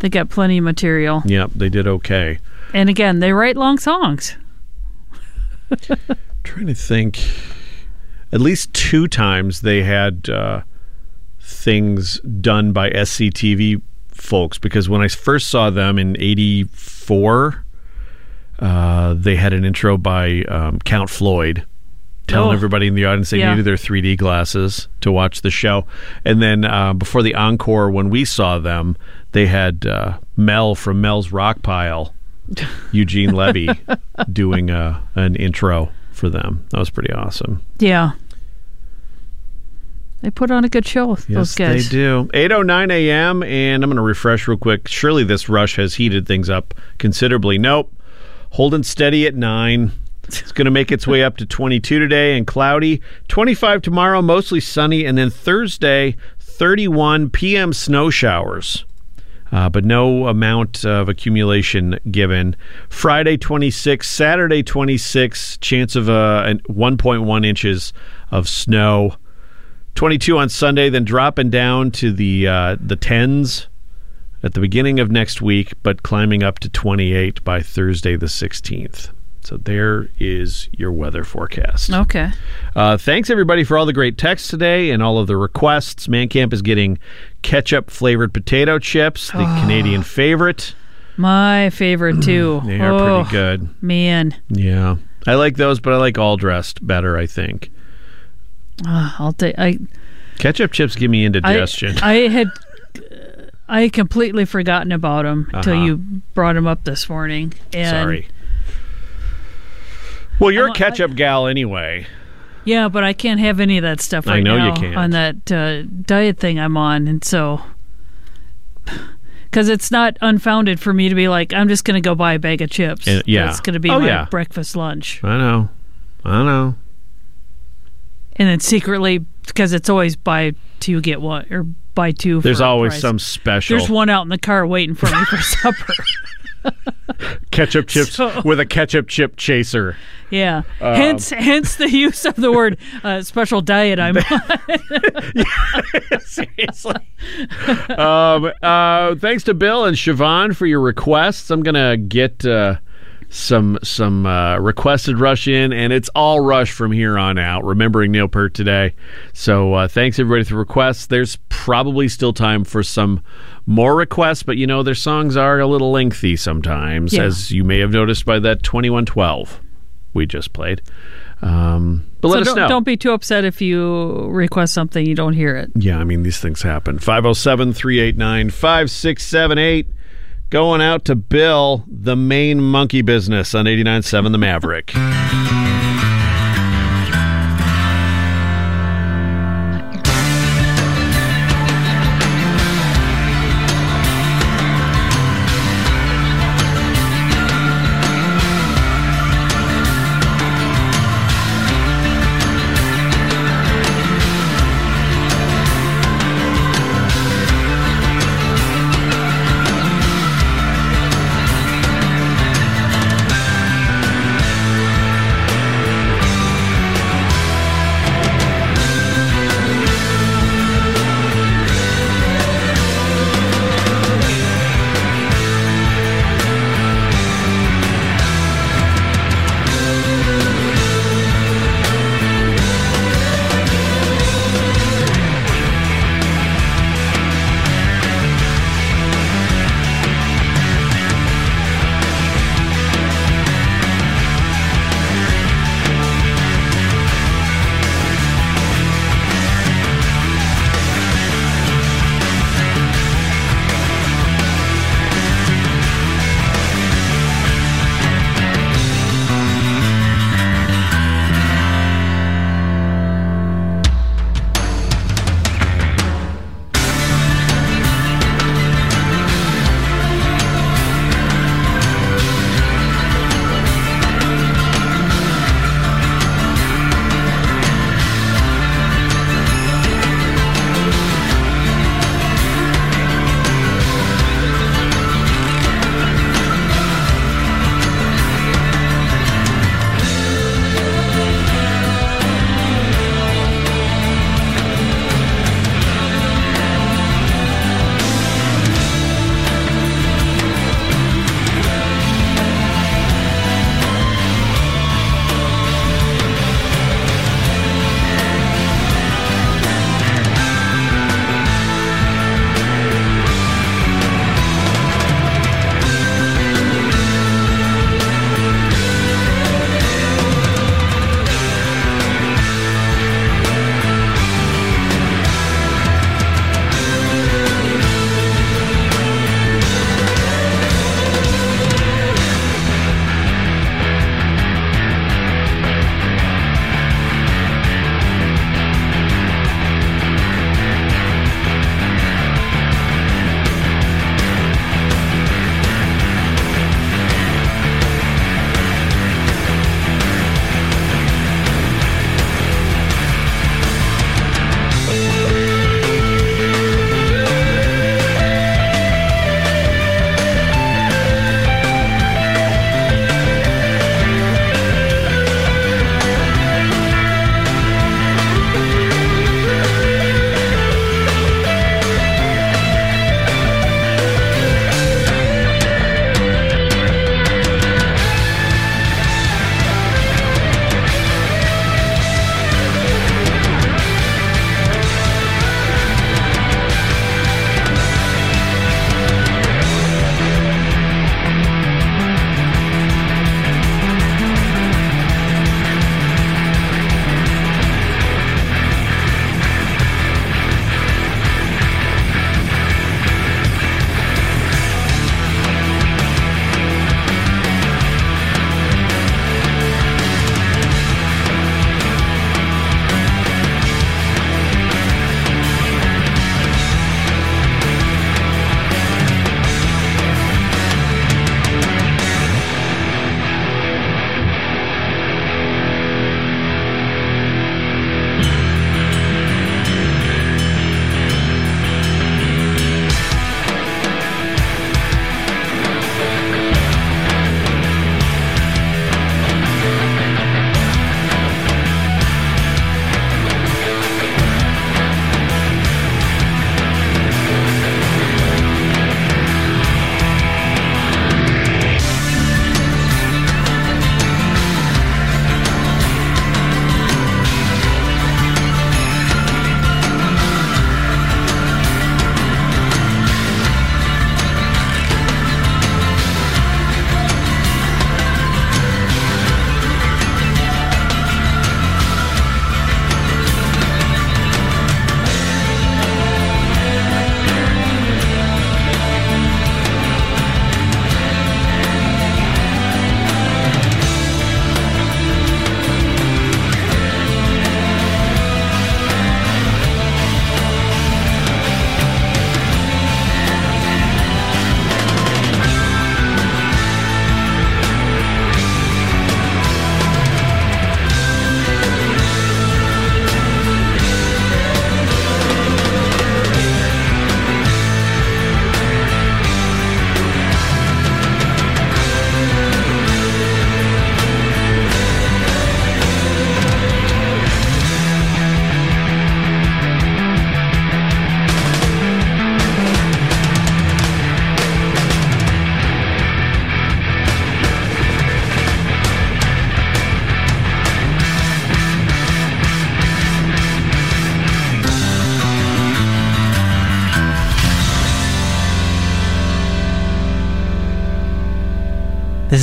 Speaker 4: They got plenty of material,
Speaker 3: Yep, they did okay.
Speaker 4: and again, they write long songs.
Speaker 3: trying to think. At least two times they had uh, things done by SCTV folks because when I first saw them in '84, uh, they had an intro by um, Count Floyd. Telling
Speaker 4: Oh.
Speaker 3: everybody in the audience they
Speaker 4: Yeah.
Speaker 3: needed their 3D glasses to watch the show, and then uh, before the encore, when we saw them, they had uh, Mel from Mel's Rock Pile, Eugene Levy, doing uh, an intro for them. That was pretty awesome.
Speaker 4: Yeah. They put on a good show. those
Speaker 3: Yes,
Speaker 4: guys.
Speaker 3: they do. 8:09 a.m. and I'm going to refresh real quick. Surely this rush has heated things up considerably. Nope. Holding steady at 9. It's going to make its way up to 22 today and cloudy. 25 tomorrow, mostly sunny, and then Thursday 31 p.m. snow showers. Uh, but no amount of accumulation given. Friday 26, Saturday 26, chance of uh, 1.1 inches of snow. 22 on Sunday, then dropping down to the uh, the tens at the beginning of next week, but climbing up to 28 by Thursday the 16th. So there is your weather forecast.
Speaker 4: Okay.
Speaker 3: Uh, thanks everybody for all the great texts today and all of the requests. Man Camp is getting ketchup flavored potato chips, the Canadian favorite.
Speaker 4: My favorite too.
Speaker 3: They are
Speaker 4: oh,
Speaker 3: pretty good.
Speaker 4: Man,
Speaker 3: Yeah, I like those, but I like all dressed better. I think
Speaker 4: Ah, I'll take. I
Speaker 3: ketchup chips give me
Speaker 4: I,
Speaker 3: indigestion.
Speaker 4: I had. I had completely forgotten about them until
Speaker 3: Uh-huh.
Speaker 4: you brought them up this morning. And
Speaker 3: Sorry. Well, you're
Speaker 4: I'm-
Speaker 3: a ketchup gal anyway.
Speaker 4: Yeah, but I can't have any of that stuff
Speaker 3: I
Speaker 4: right
Speaker 3: know you
Speaker 4: now
Speaker 3: can't.
Speaker 4: on that uh, diet thing I'm on, and so because it's not unfounded for me to be like, I'm just going to go buy a bag of chips.
Speaker 3: And- yeah.
Speaker 4: it's going to be
Speaker 3: Oh,
Speaker 4: my
Speaker 3: yeah.
Speaker 4: breakfast lunch.
Speaker 3: I know. I know.
Speaker 4: and then secretly because it's always buy two get one or buy two.
Speaker 3: There's always
Speaker 4: price.
Speaker 3: some special
Speaker 4: There's one out in the car waiting for me for supper.
Speaker 3: Ketchup chips
Speaker 4: So-
Speaker 3: with a ketchup chip chaser.
Speaker 4: Yeah.
Speaker 3: Um,
Speaker 4: hence, hence the use of the word uh, special diet. I'm.
Speaker 3: Seriously. um, uh, thanks to Bill and Siobhan for your requests. I'm gonna get uh, some some uh, requested rush in, and it's all rush from here on out. Remembering Neil Peart today, so uh, thanks everybody for requests. There's probably still time for some more requests, but you know their songs are a little lengthy sometimes,
Speaker 4: Yeah.
Speaker 3: as you may have noticed by that 2112 we just played. Um, but let
Speaker 4: so
Speaker 3: us
Speaker 4: don't,
Speaker 3: know.
Speaker 4: don't be too upset if you request something you don't hear it.
Speaker 3: Yeah, I mean, these things happen. 507 389 5678. Going out to Bill, the main monkey business on 89.7 The Maverick.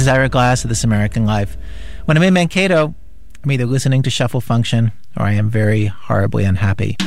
Speaker 7: is Ira Glass of This American Life. When I'm in Mankato, I'm either listening to Shuffle Function or I am very horribly unhappy.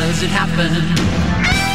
Speaker 10: does it happen?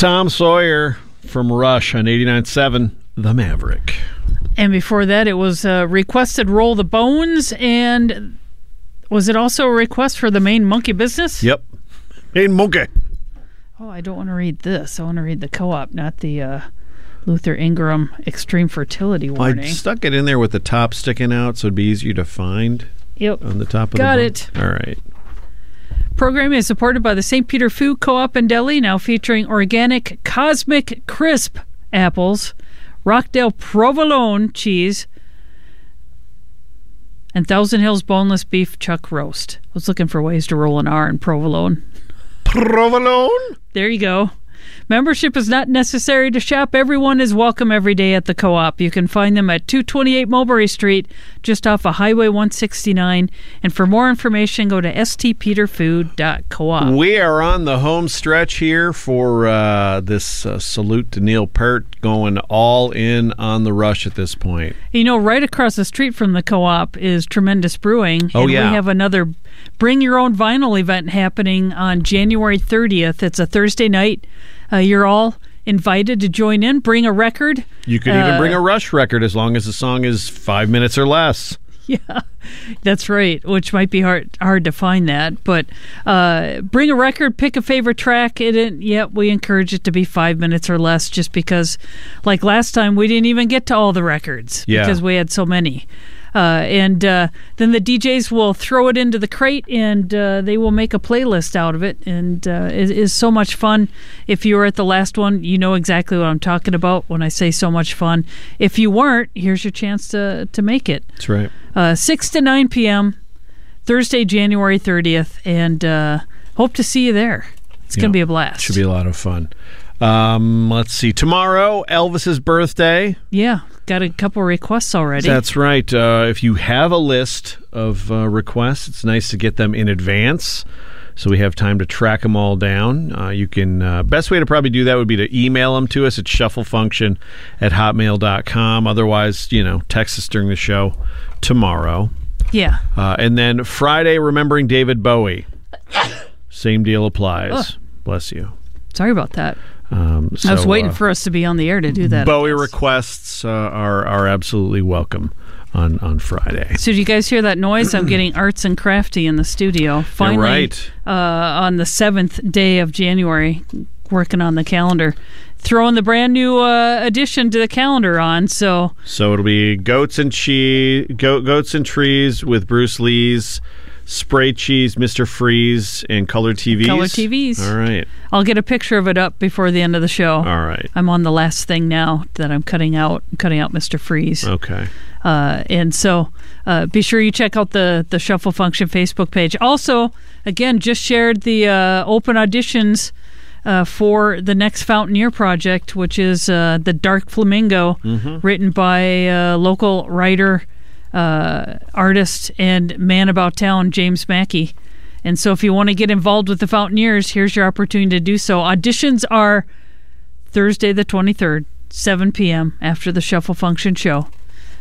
Speaker 11: Tom Sawyer
Speaker 3: from Rush on 89.7 The Maverick.
Speaker 4: And before that, it was uh, requested Roll the Bones. And was it also a request for the main monkey business?
Speaker 3: Yep. Hey, monkey.
Speaker 4: Oh, I don't want to read this. I want to read the co op, not the uh, Luther Ingram extreme fertility warning.
Speaker 3: I stuck it in there with the top sticking out so it'd be easier to find
Speaker 4: Yep.
Speaker 3: on the top of
Speaker 4: Got
Speaker 3: the
Speaker 4: it.
Speaker 3: All right.
Speaker 4: Program is supported by the St. Peter Food Co-op in Deli, now featuring organic Cosmic Crisp apples, Rockdale Provolone cheese, and Thousand Hills boneless beef chuck roast. I was looking for ways to roll an R in provolone.
Speaker 3: Provolone?
Speaker 4: There you go. Membership is not necessary to shop. Everyone is welcome every day at the co op. You can find them at 228 Mulberry Street, just off of Highway 169. And for more information, go to stpeterfood.coop.
Speaker 3: We are on the home stretch here for uh, this uh, salute to Neil Peart, going all in on the rush at this point.
Speaker 4: You know, right across the street from the co op is Tremendous Brewing.
Speaker 3: Oh,
Speaker 4: and
Speaker 3: yeah.
Speaker 4: we have another Bring Your Own Vinyl event happening on January 30th. It's a Thursday night. Uh, you're all invited to join in. Bring a record.
Speaker 3: You could even
Speaker 4: Uh,
Speaker 3: bring a Rush record as long as the song is five minutes or less.
Speaker 4: Yeah, that's right. Which might be hard hard to find that, but uh, bring a record, pick a favorite track. It, it yeah, we encourage it to be five minutes or less, just because, like last time, we didn't even get to all the records
Speaker 3: Yeah.
Speaker 4: because we had so many. Uh, and uh, then the DJs will throw it into the crate and uh, they will make a playlist out of it. And uh, it is so much fun. If you were at the last one, you know exactly what I'm talking about when I say so much fun. If you weren't, here's your chance to, to make it
Speaker 3: That's right.
Speaker 4: uh, 6 to 9 p.m., Thursday, January 30th, and uh, hope to see you there. It's going to be a blast.
Speaker 3: Should be a lot of fun. Um, let's see. Tomorrow, Elvis's birthday.
Speaker 4: Yeah, got a couple requests already.
Speaker 3: That's right. Uh, if you have a list of uh, requests, it's nice to get them in advance so we have time to track them all down. Uh, you can, uh, best way to probably do that would be to email them to us at shufflefunction at hotmail.com. Otherwise, you know, text us during the show tomorrow.
Speaker 4: yeah.
Speaker 3: Uh, and then Friday, remembering David Bowie. Same deal applies.
Speaker 4: Ugh.
Speaker 3: Bless you.
Speaker 4: Sorry about that.
Speaker 3: Um,
Speaker 4: I was waiting
Speaker 3: uh,
Speaker 4: for us to be on the air to do that.
Speaker 3: Bowie requests uh, are are absolutely welcome on on Friday.
Speaker 4: So, did you guys hear that noise? I'm getting arts and crafty in the studio. Finally,
Speaker 3: right.
Speaker 4: uh, on the seventh day of January, working on the calendar, throwing the brand new uh, addition to the calendar on. So,
Speaker 3: So it'll be goats and cheese, goat, goats and trees with Bruce Lee's spray cheese, Mister Freeze, and color TVs.
Speaker 4: Color TVs.
Speaker 3: All right.
Speaker 4: I'll get a picture of it up before the end of the show.
Speaker 3: All right.
Speaker 4: I'm on the last thing now that I'm cutting out. I'm cutting out Mr. Freeze.
Speaker 3: Okay.
Speaker 4: Uh, and so uh, be sure you check out the the Shuffle Function Facebook page. Also, again, just shared the uh, open auditions uh, for the next Fountaineer project, which is uh, the Dark Flamingo,
Speaker 12: Mhm.
Speaker 4: written by uh, local writer, uh, artist, and man about town James Mackey. And so, if you want to get involved with the Fountaineers, here's your opportunity to do so. Auditions are Thursday the 23rd, 7 p.m. after the Shuffle Function show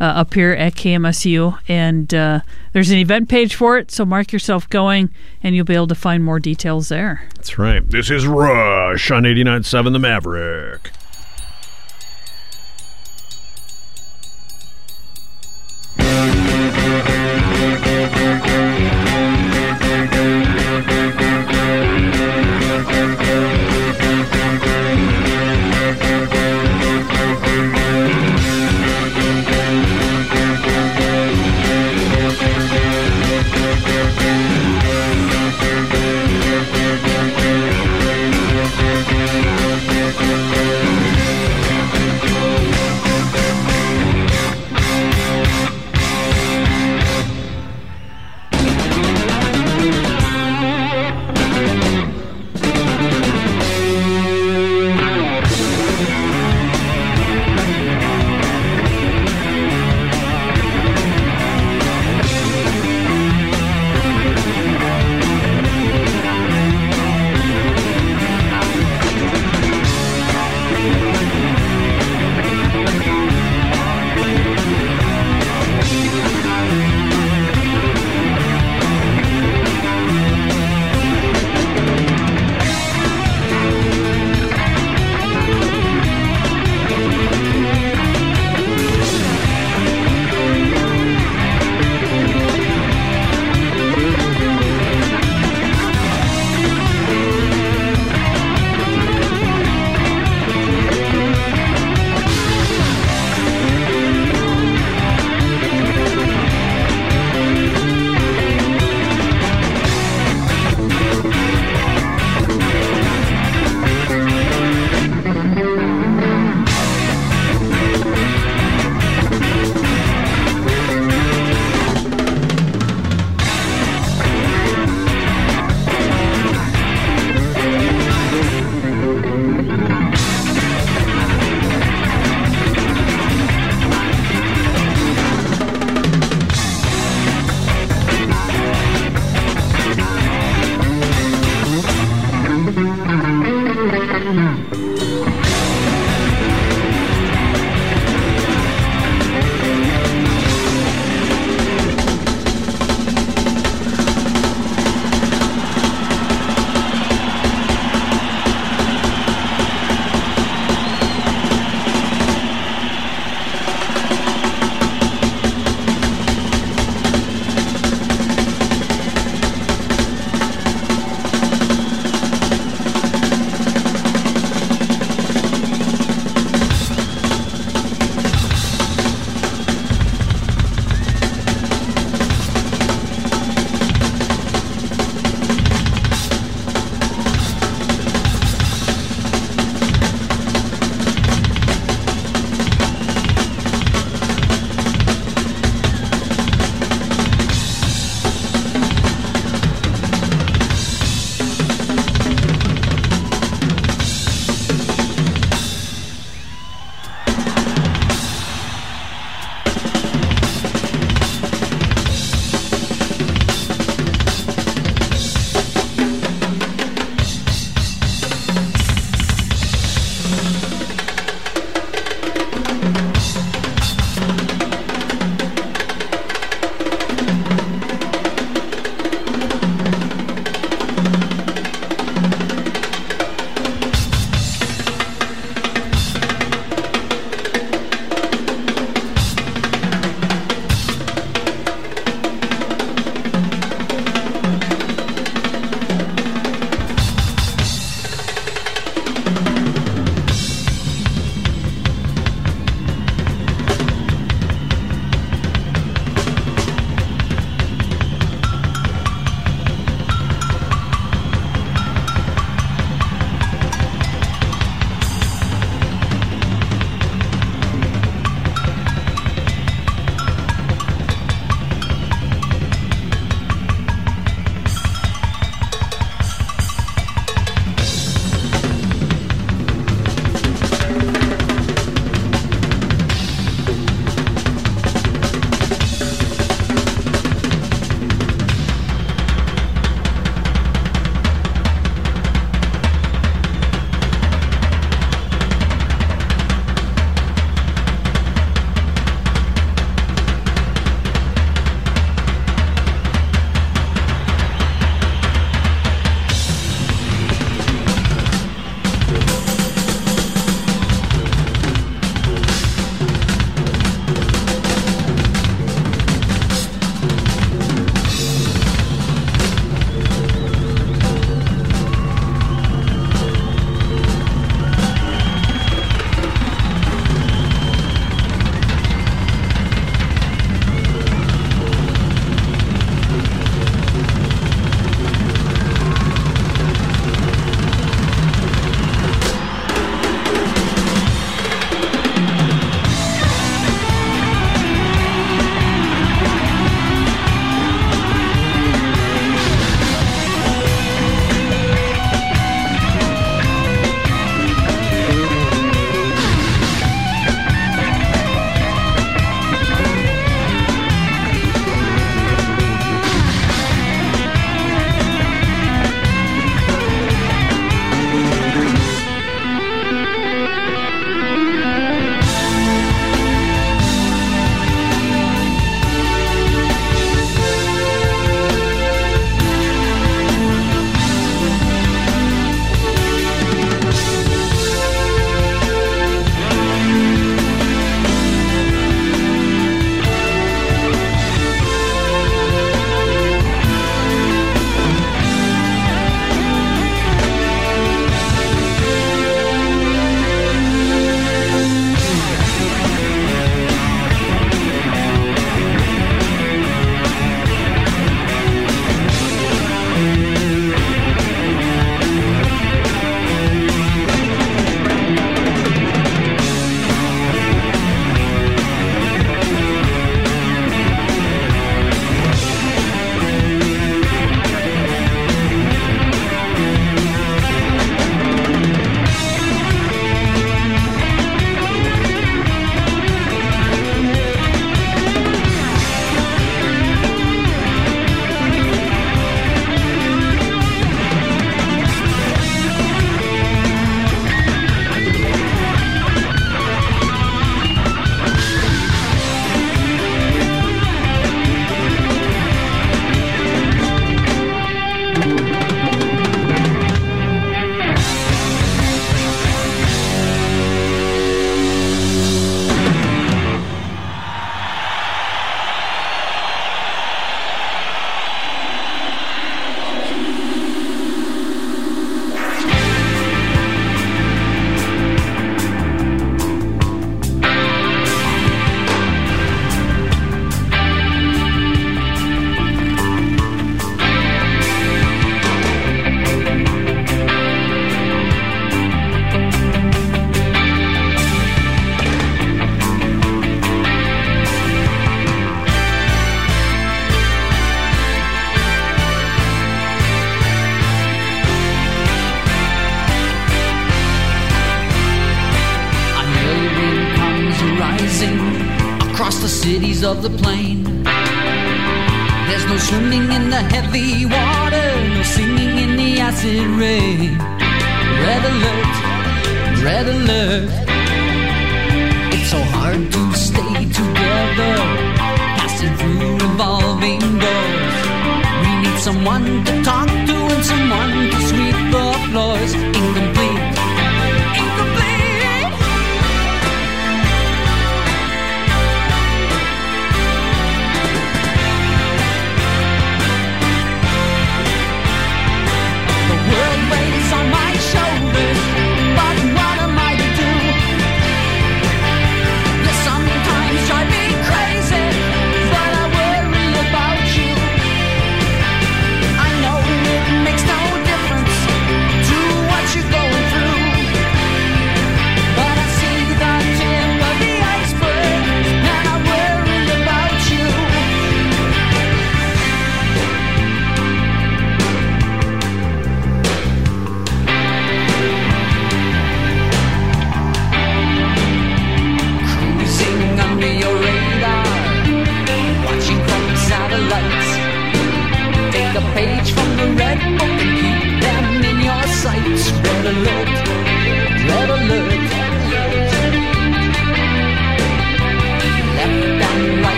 Speaker 4: uh, up here at KMSU. And uh, there's an event page for it, so mark yourself going and you'll be able to find more details there.
Speaker 3: That's right. This is Rush on 89.7 The Maverick.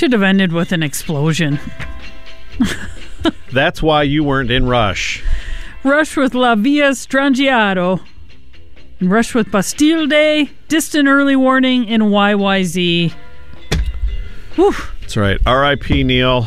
Speaker 4: Should have ended with an explosion.
Speaker 3: That's why you weren't in Rush.
Speaker 4: Rush with La Villa Strangiato. And Rush with Bastille Day, Distant Early Warning, and YYZ. Whew,
Speaker 3: That's right. R.I.P. Neil.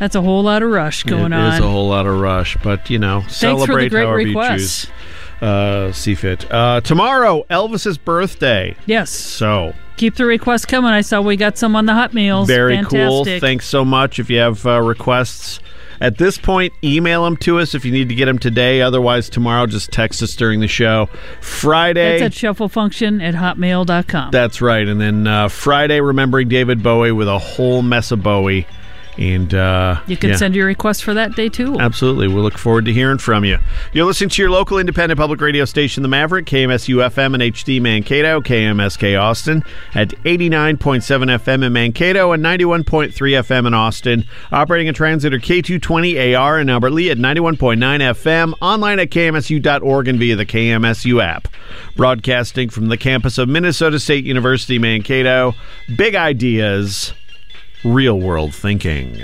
Speaker 4: that's a whole lot of Rush going
Speaker 3: It
Speaker 4: on.
Speaker 3: is a whole lot of Rush, but you know, celebrate however
Speaker 4: requests.
Speaker 3: you choose. Uh, see fit. Uh, tomorrow, Elvis's birthday.
Speaker 4: yes.
Speaker 3: So
Speaker 4: Keep the requests coming. I saw we got some on the hot meals.
Speaker 3: Very cool. Thanks so much. If you have uh, requests at this point, email them to us if you need to get them today. Otherwise, tomorrow, just text us during the show. Friday.
Speaker 4: That's at shufflefunction at hotmail.com.
Speaker 3: That's right. And then uh, Friday, remembering David Bowie with a whole mess of Bowie. And uh,
Speaker 4: you can
Speaker 3: yeah.
Speaker 4: send your request for that day too.
Speaker 3: Absolutely. We look forward to hearing from you. You're listening to your local independent public radio station, The Maverick, KMSU FM and HD Mankato, KMSK Austin at 89.7 FM in Mankato and 91.3 FM in Austin. Operating a translator K220AR in Albert Lea at 91.9 FM, online at KMSU.org and via the KMSU app. Broadcasting from the campus of Minnesota State University, Mankato. Big ideas, real world thinking.